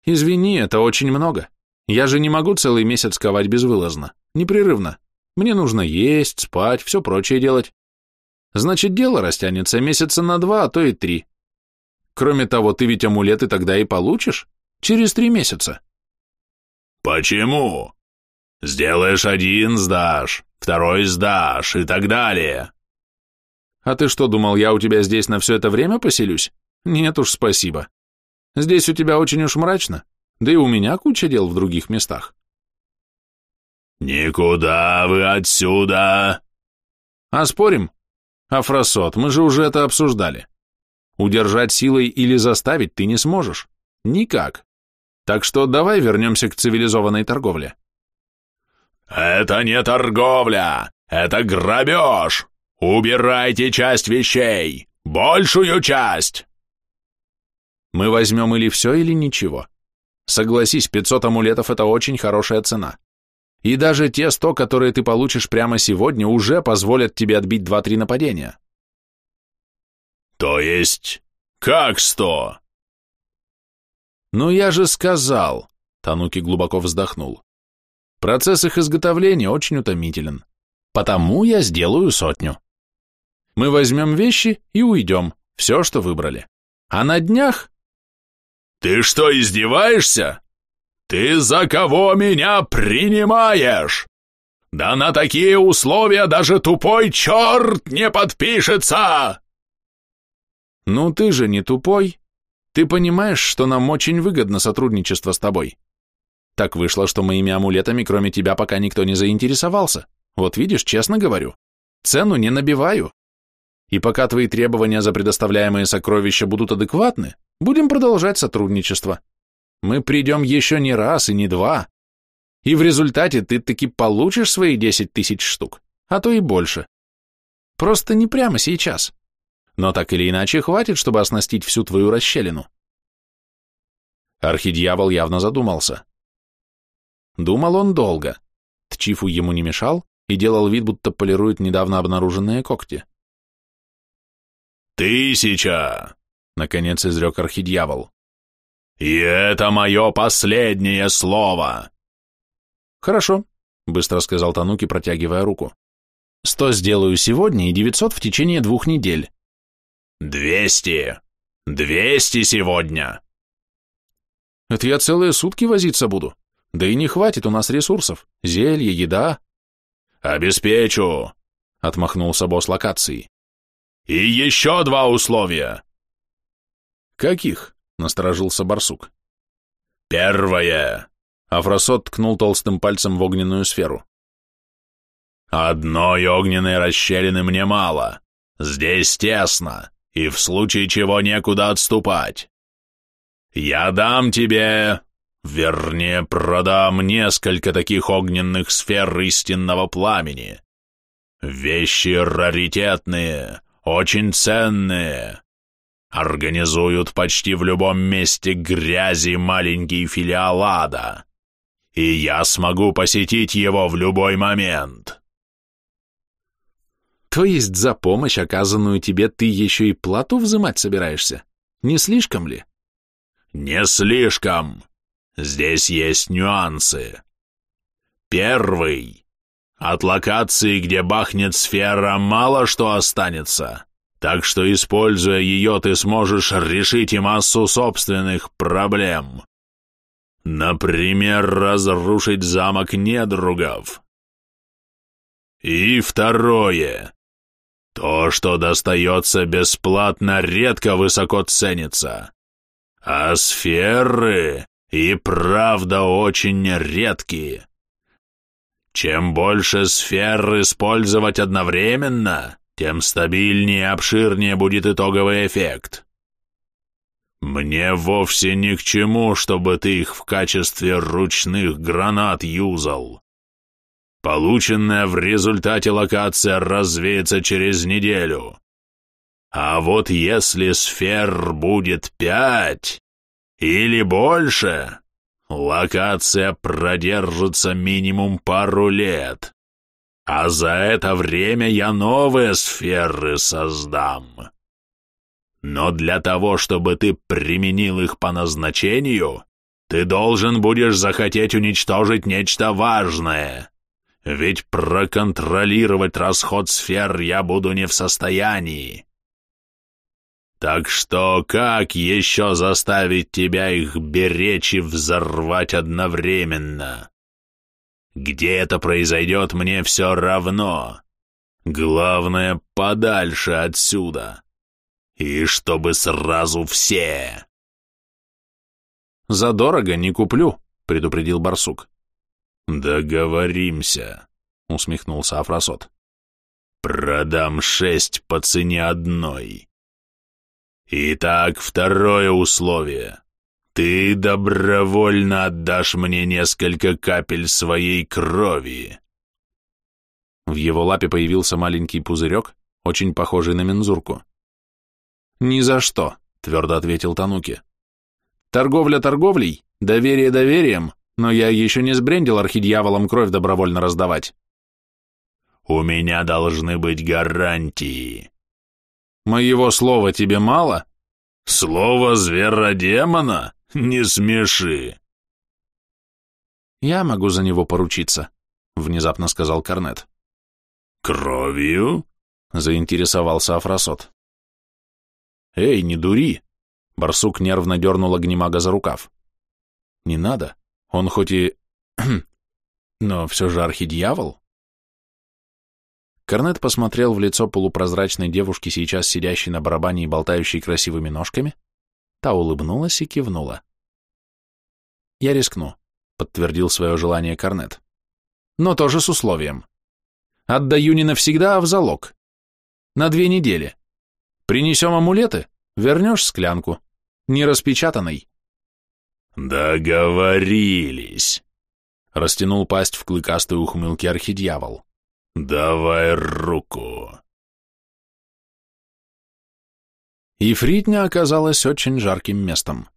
Извини, это очень много. Я же не могу целый месяц ковать безвылазно, непрерывно. Мне нужно есть, спать, все прочее делать. Значит, дело растянется месяца на два, а то и три. Кроме того, ты ведь амулеты тогда и получишь через три месяца. Почему? Сделаешь один, сдашь, второй сдашь и так далее. А ты что, думал, я у тебя здесь на все это время поселюсь? Нет уж, спасибо. Здесь у тебя очень уж мрачно, да и у меня куча дел в других местах. Никуда вы отсюда. А спорим? Афросот, мы же уже это обсуждали. Удержать силой или заставить ты не сможешь. Никак. Так что давай вернемся к цивилизованной торговле. Это не торговля, это грабеж. «Убирайте часть вещей! Большую часть!» Мы возьмем или все, или ничего. Согласись, 500 амулетов – это очень хорошая цена. И даже те 100, которые ты получишь прямо сегодня, уже позволят тебе отбить 2-3 нападения. То есть, как 100? Ну я же сказал, Тануки глубоко вздохнул. Процесс их изготовления очень утомителен. Потому я сделаю сотню. Мы возьмем вещи и уйдем, все, что выбрали. А на днях... Ты что, издеваешься? Ты за кого меня принимаешь? Да на такие условия даже тупой черт не подпишется! Ну ты же не тупой. Ты понимаешь, что нам очень выгодно сотрудничество с тобой. Так вышло, что моими амулетами кроме тебя пока никто не заинтересовался. Вот видишь, честно говорю. Цену не набиваю. И пока твои требования за предоставляемые сокровища будут адекватны, будем продолжать сотрудничество. Мы придем еще не раз и не два. И в результате ты таки получишь свои 10 тысяч штук, а то и больше. Просто не прямо сейчас. Но так или иначе хватит, чтобы оснастить всю твою расщелину. Архидьявол явно задумался. Думал он долго. Тчифу ему не мешал и делал вид, будто полирует недавно обнаруженные когти. «Тысяча!» — наконец изрек архидьявол. «И это мое последнее слово!» «Хорошо», — быстро сказал Тануки, протягивая руку. «Сто сделаю сегодня и девятьсот в течение двух недель». «Двести! Двести сегодня!» «Это я целые сутки возиться буду. Да и не хватит у нас ресурсов. Зелье, еда». «Обеспечу!» — отмахнулся босс локации. «И еще два условия!» «Каких?» — насторожился барсук. «Первое!» — Афросот ткнул толстым пальцем в огненную сферу. «Одной огненной расщелины мне мало. Здесь тесно, и в случае чего некуда отступать. Я дам тебе, вернее, продам несколько таких огненных сфер истинного пламени. Вещи раритетные, очень ценные. Организуют почти в любом месте грязи маленький филиал ада. И я смогу посетить его в любой момент. То есть за помощь, оказанную тебе, ты еще и плату взимать собираешься? Не слишком ли? Не слишком. Здесь есть нюансы. Первый. От локации, где бахнет сфера, мало что останется, так что, используя ее, ты сможешь решить и массу собственных проблем. Например, разрушить замок недругов. И второе. То, что достается бесплатно, редко высоко ценится. А сферы и правда очень редкие. Чем больше сфер использовать одновременно, тем стабильнее и обширнее будет итоговый эффект. Мне вовсе ни к чему, чтобы ты их в качестве ручных гранат юзал. Полученная в результате локация развеется через неделю. А вот если сфер будет пять или больше, локация продержится минимум пару лет. А за это время я новые сферы создам. Но для того, чтобы ты применил их по назначению, ты должен будешь захотеть уничтожить нечто важное. Ведь проконтролировать расход сфер я буду не в состоянии. Так что как еще заставить тебя их беречь и взорвать одновременно? Где это произойдет, мне все равно. Главное, подальше отсюда. И чтобы сразу все. Задорого не куплю, предупредил барсук. «Договоримся», — усмехнулся Афросот. «Продам шесть по цене одной. Итак, второе условие. Ты добровольно отдашь мне несколько капель своей крови». В его лапе появился маленький пузырек, очень похожий на мензурку. «Ни за что», — твердо ответил Тануки. «Торговля торговлей, доверие доверием, но я еще не сбрендил архидьяволом кровь добровольно раздавать. У меня должны быть гарантии. Моего слова тебе мало? Слово зверодемона? Не смеши. Я могу за него поручиться, внезапно сказал Корнет. Кровью? Заинтересовался Афросот. Эй, не дури! Барсук нервно дернул огнемага за рукав. Не надо. Он хоть и... но все же архидьявол. Корнет посмотрел в лицо полупрозрачной девушки, сейчас сидящей на барабане и болтающей красивыми ножками. Та улыбнулась и кивнула. «Я рискну», — подтвердил свое желание Корнет. «Но тоже с условием. Отдаю не навсегда, а в залог. На две недели. Принесем амулеты, вернешь склянку. Не распечатанной, «Договорились!» — растянул пасть в клыкастой ухмылке архидьявол. «Давай руку!» Ифритня оказалась очень жарким местом.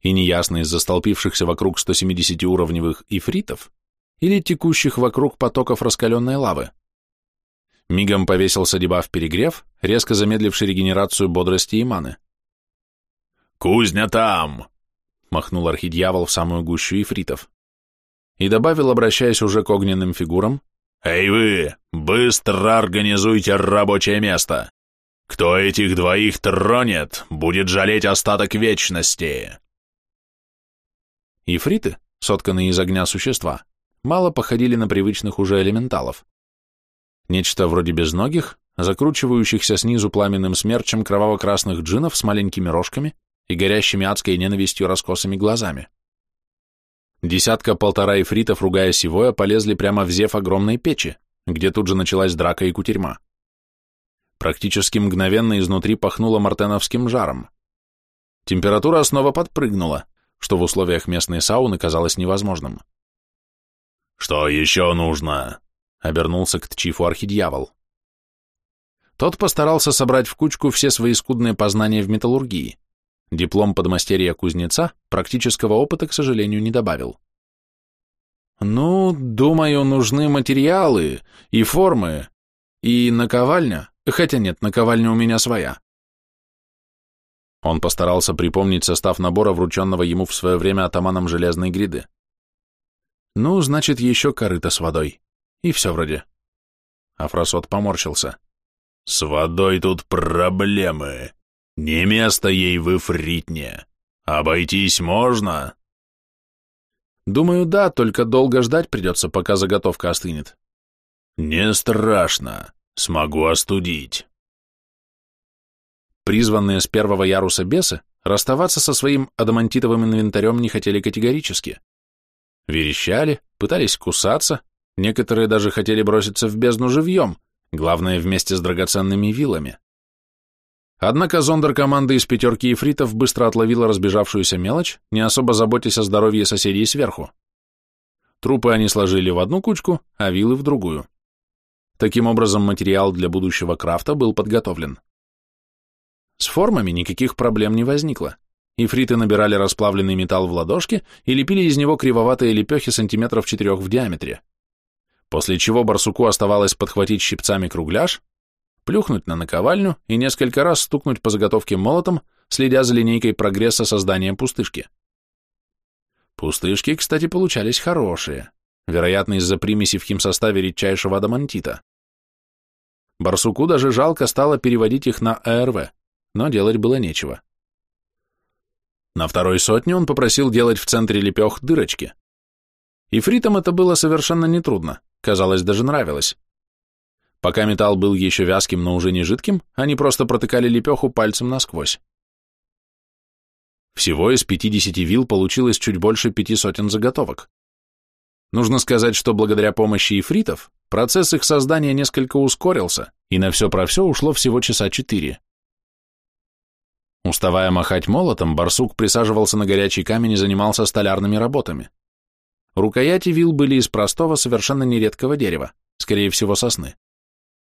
И неясно из-за столпившихся вокруг 170-уровневых ифритов или текущих вокруг потоков раскаленной лавы. Мигом повесился дебаф перегрев, резко замедливший регенерацию бодрости и маны. «Кузня там!» Махнул архидьявол в самую гущу ифритов. И добавил, обращаясь уже к огненным фигурам, «Эй вы, быстро организуйте рабочее место! Кто этих двоих тронет, будет жалеть остаток вечности!» Ифриты, сотканные из огня существа, мало походили на привычных уже элементалов. Нечто вроде безногих, закручивающихся снизу пламенным смерчем кроваво-красных джинов с маленькими рожками и горящими адской ненавистью раскосыми глазами. Десятка-полтора эфритов, ругая сивоя, полезли прямо в зев огромной печи, где тут же началась драка и кутерьма. Практически мгновенно изнутри пахнуло мартеновским жаром. Температура снова подпрыгнула, что в условиях местной сауны казалось невозможным. «Что еще нужно?» — обернулся к Тчифу архидьявол. Тот постарался собрать в кучку все свои скудные познания в металлургии. Диплом подмастерья кузнеца практического опыта, к сожалению, не добавил. «Ну, думаю, нужны материалы и формы, и наковальня, хотя нет, наковальня у меня своя». Он постарался припомнить состав набора, врученного ему в свое время атаманом железной гриды. «Ну, значит, еще корыто с водой. И все вроде». Афросот поморщился. «С водой тут проблемы. Не место ей в Ифритне. Обойтись можно? Думаю, да, только долго ждать придется, пока заготовка остынет. Не страшно. Смогу остудить. Призванные с первого яруса бесы расставаться со своим адамантитовым инвентарем не хотели категорически. Верещали, пытались кусаться, некоторые даже хотели броситься в бездну живьем, главное вместе с драгоценными вилами. Однако зондер команды из пятерки ифритов быстро отловила разбежавшуюся мелочь, не особо заботясь о здоровье соседей сверху. Трупы они сложили в одну кучку, а вилы в другую. Таким образом, материал для будущего крафта был подготовлен. С формами никаких проблем не возникло. Ифриты набирали расплавленный металл в ладошки и лепили из него кривоватые лепехи сантиметров четырех в диаметре. После чего барсуку оставалось подхватить щипцами кругляш, плюхнуть на наковальню и несколько раз стукнуть по заготовке молотом, следя за линейкой прогресса создания пустышки. Пустышки, кстати, получались хорошие вероятно, из-за примеси в химсоставе редчайшего адамантита. Барсуку даже жалко стало переводить их на АРВ, но делать было нечего. На второй сотне он попросил делать в центре лепех дырочки. И фритам это было совершенно нетрудно, казалось, даже нравилось. Пока металл был еще вязким, но уже не жидким, они просто протыкали лепеху пальцем насквозь. Всего из 50 вил получилось чуть больше пяти сотен заготовок. Нужно сказать, что благодаря помощи ифритов процесс их создания несколько ускорился, и на все про все ушло всего часа четыре. Уставая махать молотом, барсук присаживался на горячий камень и занимался столярными работами. Рукояти вил были из простого, совершенно нередкого дерева, скорее всего сосны,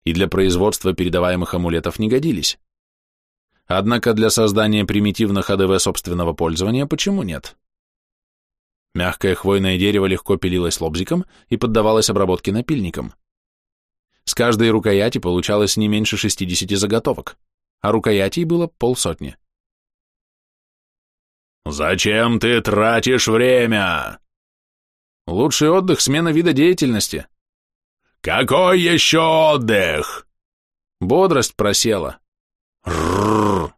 и для производства передаваемых амулетов не годились. Однако для создания примитивных АДВ собственного пользования почему нет? Мягкое хвойное дерево легко пилилось лобзиком и поддавалось обработке напильником. С каждой рукояти получалось не меньше 60 заготовок, а рукоятей было полсотни. «Зачем ты тратишь время?» «Лучший отдых — смена вида деятельности». «Какой еще отдых?» «Бодрость просела». «Ррррр!»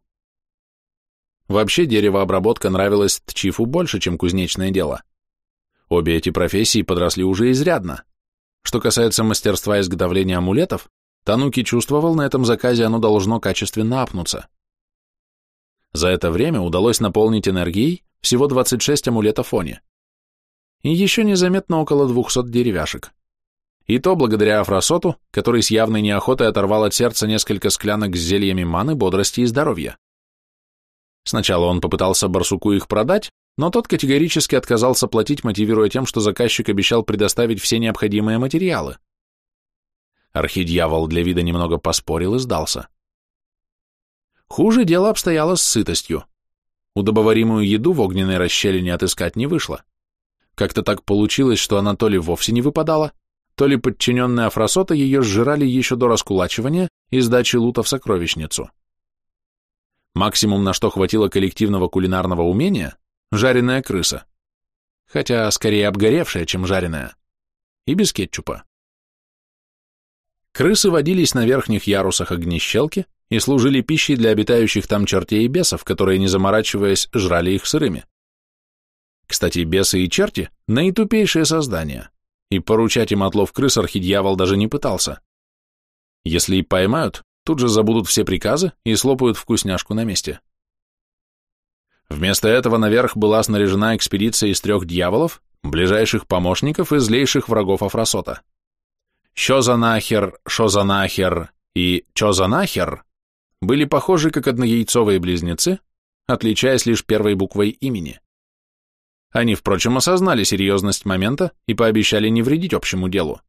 Вообще деревообработка нравилась Тчифу больше, чем кузнечное дело. Обе эти профессии подросли уже изрядно. Что касается мастерства изготовления амулетов, Тануки чувствовал, на этом заказе оно должно качественно апнуться. За это время удалось наполнить энергией всего 26 амулетов Они. И еще незаметно около 200 деревяшек. И то благодаря Афросоту, который с явной неохотой оторвал от сердца несколько склянок с зельями маны, бодрости и здоровья. Сначала он попытался барсуку их продать, но тот категорически отказался платить, мотивируя тем, что заказчик обещал предоставить все необходимые материалы. Архидьявол для вида немного поспорил и сдался. Хуже дело обстояло с сытостью. Удобоваримую еду в огненной расщелине отыскать не вышло. Как-то так получилось, что она то ли вовсе не выпадала, то ли подчиненные Афросота ее сжирали еще до раскулачивания и сдачи лута в сокровищницу. Максимум, на что хватило коллективного кулинарного умения – жареная крыса. Хотя скорее обгоревшая, чем жареная. И без кетчупа. Крысы водились на верхних ярусах огнещелки и служили пищей для обитающих там чертей и бесов, которые, не заморачиваясь, жрали их сырыми. Кстати, бесы и черти – наитупейшие создания, и поручать им отлов крыс архидьявол даже не пытался. Если и поймают, тут же забудут все приказы и слопают вкусняшку на месте. Вместо этого наверх была снаряжена экспедиция из трех дьяволов, ближайших помощников и злейших врагов Афросота. Що за нахер, шо за нахер и чё за нахер были похожи как однояйцовые близнецы, отличаясь лишь первой буквой имени. Они, впрочем, осознали серьезность момента и пообещали не вредить общему делу.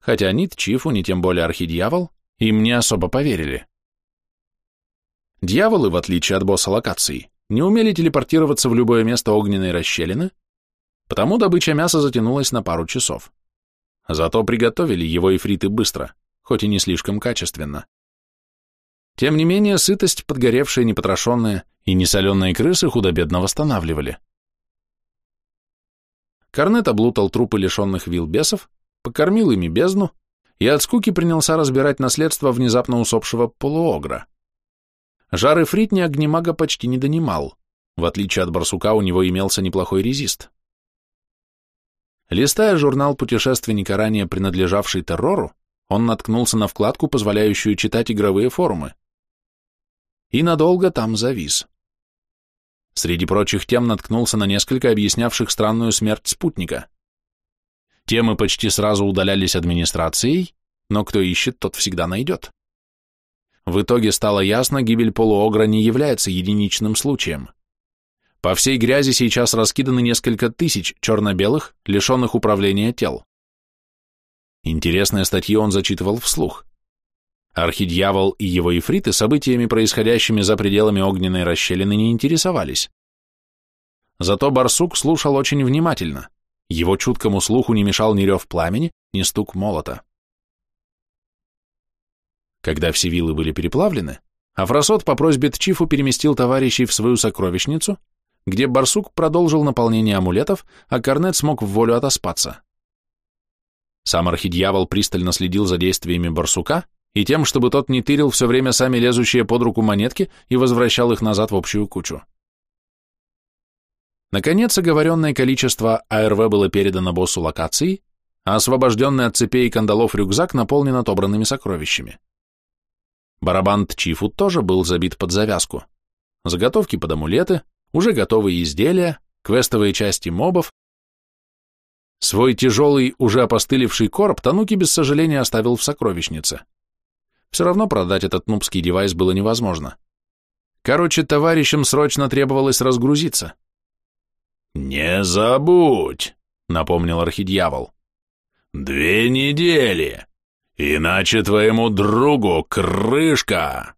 Хотя ни Тчифу, ни тем более Архидьявол им не особо поверили. Дьяволы, в отличие от босса локации, не умели телепортироваться в любое место огненной расщелины, потому добыча мяса затянулась на пару часов. Зато приготовили его ифриты быстро, хоть и не слишком качественно. Тем не менее, сытость, подгоревшие, непотрошенные и несоленые крысы худо-бедно восстанавливали. Корнет облутал трупы лишенных вил бесов, покормил ими бездну и от скуки принялся разбирать наследство внезапно усопшего полуогра. Жары Фритни огнемага почти не донимал, в отличие от барсука у него имелся неплохой резист. Листая журнал путешественника, ранее принадлежавший террору, он наткнулся на вкладку, позволяющую читать игровые форумы. И надолго там завис. Среди прочих тем наткнулся на несколько объяснявших странную смерть спутника. Темы почти сразу удалялись администрацией, но кто ищет, тот всегда найдет. В итоге стало ясно, гибель полуогра не является единичным случаем. По всей грязи сейчас раскиданы несколько тысяч черно-белых, лишенных управления тел. Интересные статьи он зачитывал вслух. Архидьявол и его ифриты событиями, происходящими за пределами огненной расщелины, не интересовались. Зато барсук слушал очень внимательно. Его чуткому слуху не мешал ни рев пламени, ни стук молота. Когда все вилы были переплавлены, Афросот по просьбе Тчифу переместил товарищей в свою сокровищницу, где барсук продолжил наполнение амулетов, а Корнет смог в волю отоспаться. Сам архидьявол пристально следил за действиями барсука и тем, чтобы тот не тырил все время сами лезущие под руку монетки и возвращал их назад в общую кучу. Наконец, оговоренное количество АРВ было передано боссу локации, а освобожденный от цепей и кандалов рюкзак наполнен отобранными сокровищами. Барабан Тчифу тоже был забит под завязку. Заготовки под амулеты, уже готовые изделия, квестовые части мобов. Свой тяжелый, уже опостылевший короб Тануки без сожаления оставил в сокровищнице. Все равно продать этот нубский девайс было невозможно. Короче, товарищам срочно требовалось разгрузиться. «Не забудь», — напомнил архидьявол. «Две недели, иначе твоему другу крышка».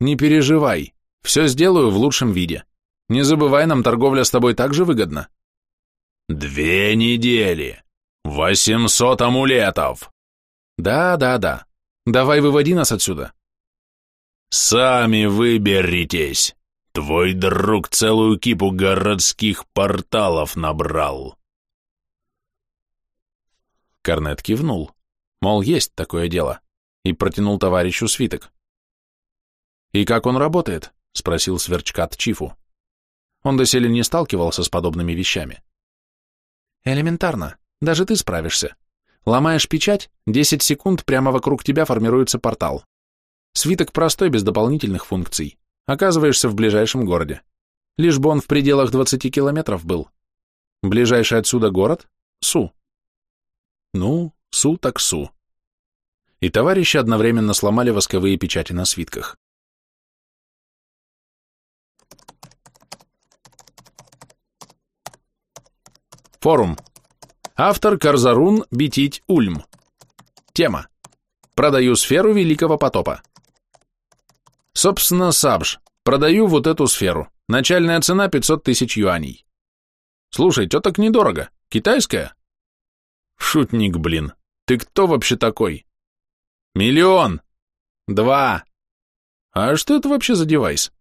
«Не переживай, все сделаю в лучшем виде. Не забывай, нам торговля с тобой также выгодна». «Две недели, восемьсот амулетов». «Да, да, да. Давай выводи нас отсюда». «Сами выберитесь. Твой друг целую кипу городских порталов набрал». Корнет кивнул, мол, есть такое дело, и протянул товарищу свиток. «И как он работает?» — спросил сверчкат Чифу. Он доселе не сталкивался с подобными вещами. «Элементарно. Даже ты справишься. Ломаешь печать, 10 секунд прямо вокруг тебя формируется портал. Свиток простой, без дополнительных функций. Оказываешься в ближайшем городе. Лишь бы он в пределах 20 километров был. Ближайший отсюда город — Су. Ну, Су так Су. И товарищи одновременно сломали восковые печати на свитках. Форум. Автор Карзарун Битить Ульм. Тема. Продаю сферу Великого потопа. Собственно, Сабж. Продаю вот эту сферу. Начальная цена 500 тысяч юаней. Слушай, так недорого? Китайская? Шутник, блин. Ты кто вообще такой? Миллион. Два. А что это вообще за девайс?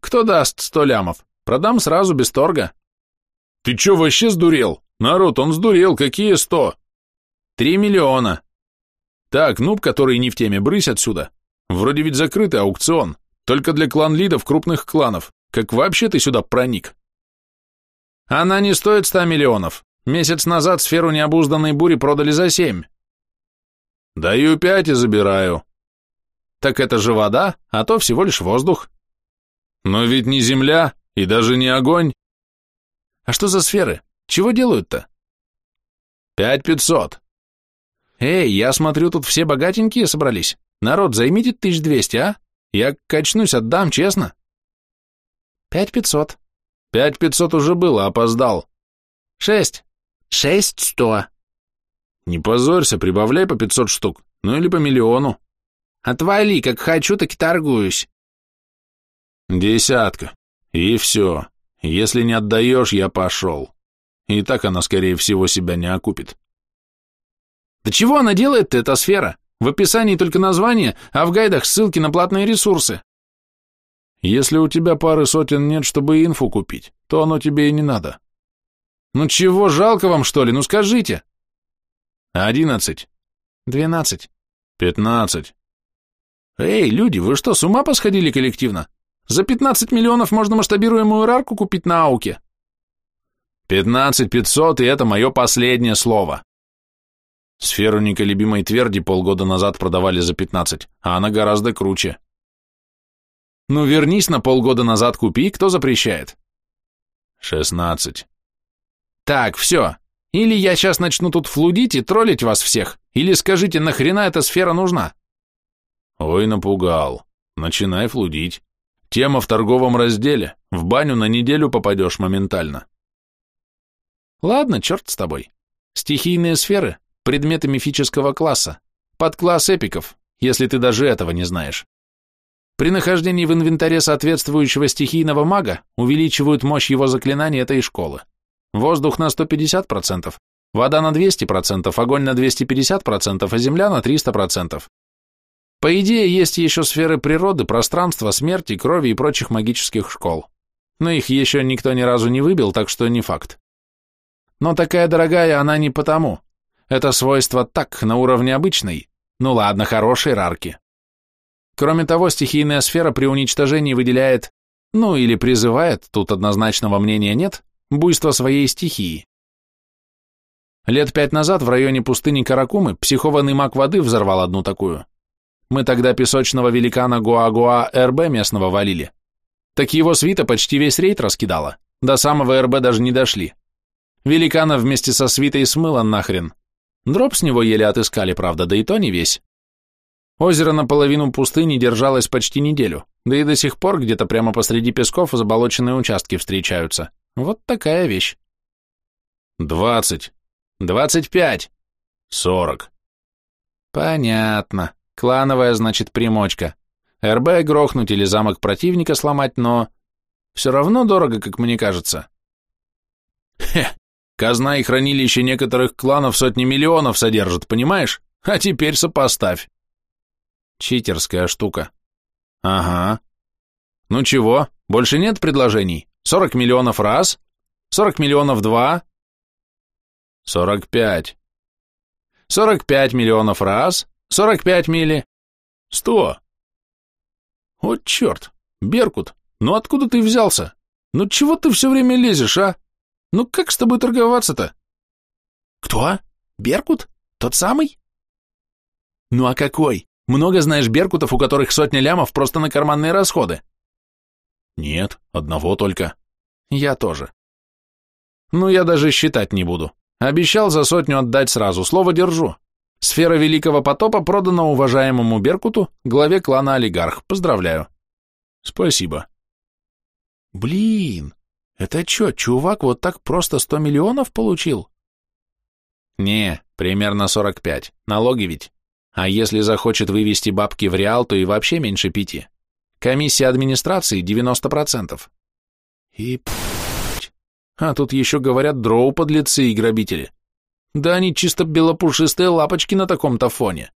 Кто даст сто лямов? Продам сразу, без торга. Ты чё вообще сдурел? Народ, он сдурел, какие сто? Три миллиона. Так, нуб, который не в теме, брысь отсюда. Вроде ведь закрытый аукцион, только для клан-лидов крупных кланов. Как вообще ты сюда проник? Она не стоит ста миллионов. Месяц назад сферу необузданной бури продали за семь. Даю пять и забираю. Так это же вода, а то всего лишь воздух. Но ведь не земля и даже не огонь. А что за сферы? Чего делают-то? Пять пятьсот. Эй, я смотрю, тут все богатенькие собрались. Народ, займите тысяч двести, а? Я качнусь, отдам, честно. Пять пятьсот. Пять пятьсот уже было, опоздал. Шесть. Шесть сто. Не позорься, прибавляй по пятьсот штук, ну или по миллиону. Отвали, как хочу, так и торгуюсь. Десятка. И все. Если не отдаешь, я пошел. И так она, скорее всего, себя не окупит. Да чего она делает-то, эта сфера? В описании только название, а в гайдах ссылки на платные ресурсы. Если у тебя пары сотен нет, чтобы инфу купить, то оно тебе и не надо. Ну чего, жалко вам, что ли? Ну скажите. Одиннадцать. Двенадцать. Пятнадцать. Эй, люди, вы что, с ума посходили коллективно? За пятнадцать миллионов можно масштабируемую рарку купить на ауке. Пятнадцать пятьсот, и это мое последнее слово. Сферу неколебимой тверди полгода назад продавали за 15, а она гораздо круче. Ну вернись на полгода назад купи, кто запрещает? 16. Так, все. Или я сейчас начну тут флудить и троллить вас всех, или скажите, нахрена эта сфера нужна? Ой, напугал. Начинай флудить. Тема в торговом разделе. В баню на неделю попадешь моментально. Ладно, черт с тобой. Стихийные сферы – предметы мифического класса. Подкласс эпиков, если ты даже этого не знаешь. При нахождении в инвентаре соответствующего стихийного мага увеличивают мощь его заклинаний этой школы. Воздух на 150%, вода на 200%, огонь на 250%, а земля на 300%. По идее, есть еще сферы природы, пространства, смерти, крови и прочих магических школ. Но их еще никто ни разу не выбил, так что не факт. Но такая дорогая она не потому. Это свойство так, на уровне обычной. Ну ладно, хорошей рарки. Кроме того, стихийная сфера при уничтожении выделяет, ну или призывает, тут однозначного мнения нет, буйство своей стихии. Лет пять назад в районе пустыни Каракумы психованный маг воды взорвал одну такую. Мы тогда песочного великана Гуагуа РБ местного валили. Так его свита почти весь рейд раскидала. До самого РБ даже не дошли. Великана вместе со свитой смыло нахрен. Дроп с него еле отыскали, правда, да и то не весь. Озеро наполовину пустыни держалось почти неделю, да и до сих пор где-то прямо посреди песков заболоченные участки встречаются. Вот такая вещь. Двадцать. Двадцать пять. Сорок. Понятно. Клановая, значит, примочка. РБ грохнуть или замок противника сломать, но... Все равно дорого, как мне кажется. Хе, казна и хранилище некоторых кланов сотни миллионов содержат, понимаешь? А теперь сопоставь. Читерская штука. Ага. Ну чего, больше нет предложений? 40 миллионов раз? 40 миллионов два? 45. 45 миллионов раз? 45 мили. Сто. Вот черт, Беркут, ну откуда ты взялся? Ну чего ты все время лезешь, а? Ну как с тобой торговаться-то? Кто? Беркут? Тот самый? Ну а какой? Много знаешь беркутов, у которых сотня лямов просто на карманные расходы? Нет, одного только. Я тоже. Ну я даже считать не буду. Обещал за сотню отдать сразу, слово держу. Сфера Великого Потопа продана уважаемому Беркуту, главе клана Олигарх. Поздравляю. Спасибо. Блин, это что, чувак вот так просто сто миллионов получил? Не, примерно сорок пять. Налоги ведь. А если захочет вывести бабки в реал, то и вообще меньше пяти. Комиссия администрации девяносто процентов. И пфф, А тут еще говорят дроу подлецы и грабители. Да они чисто белопушистые лапочки на таком-то фоне.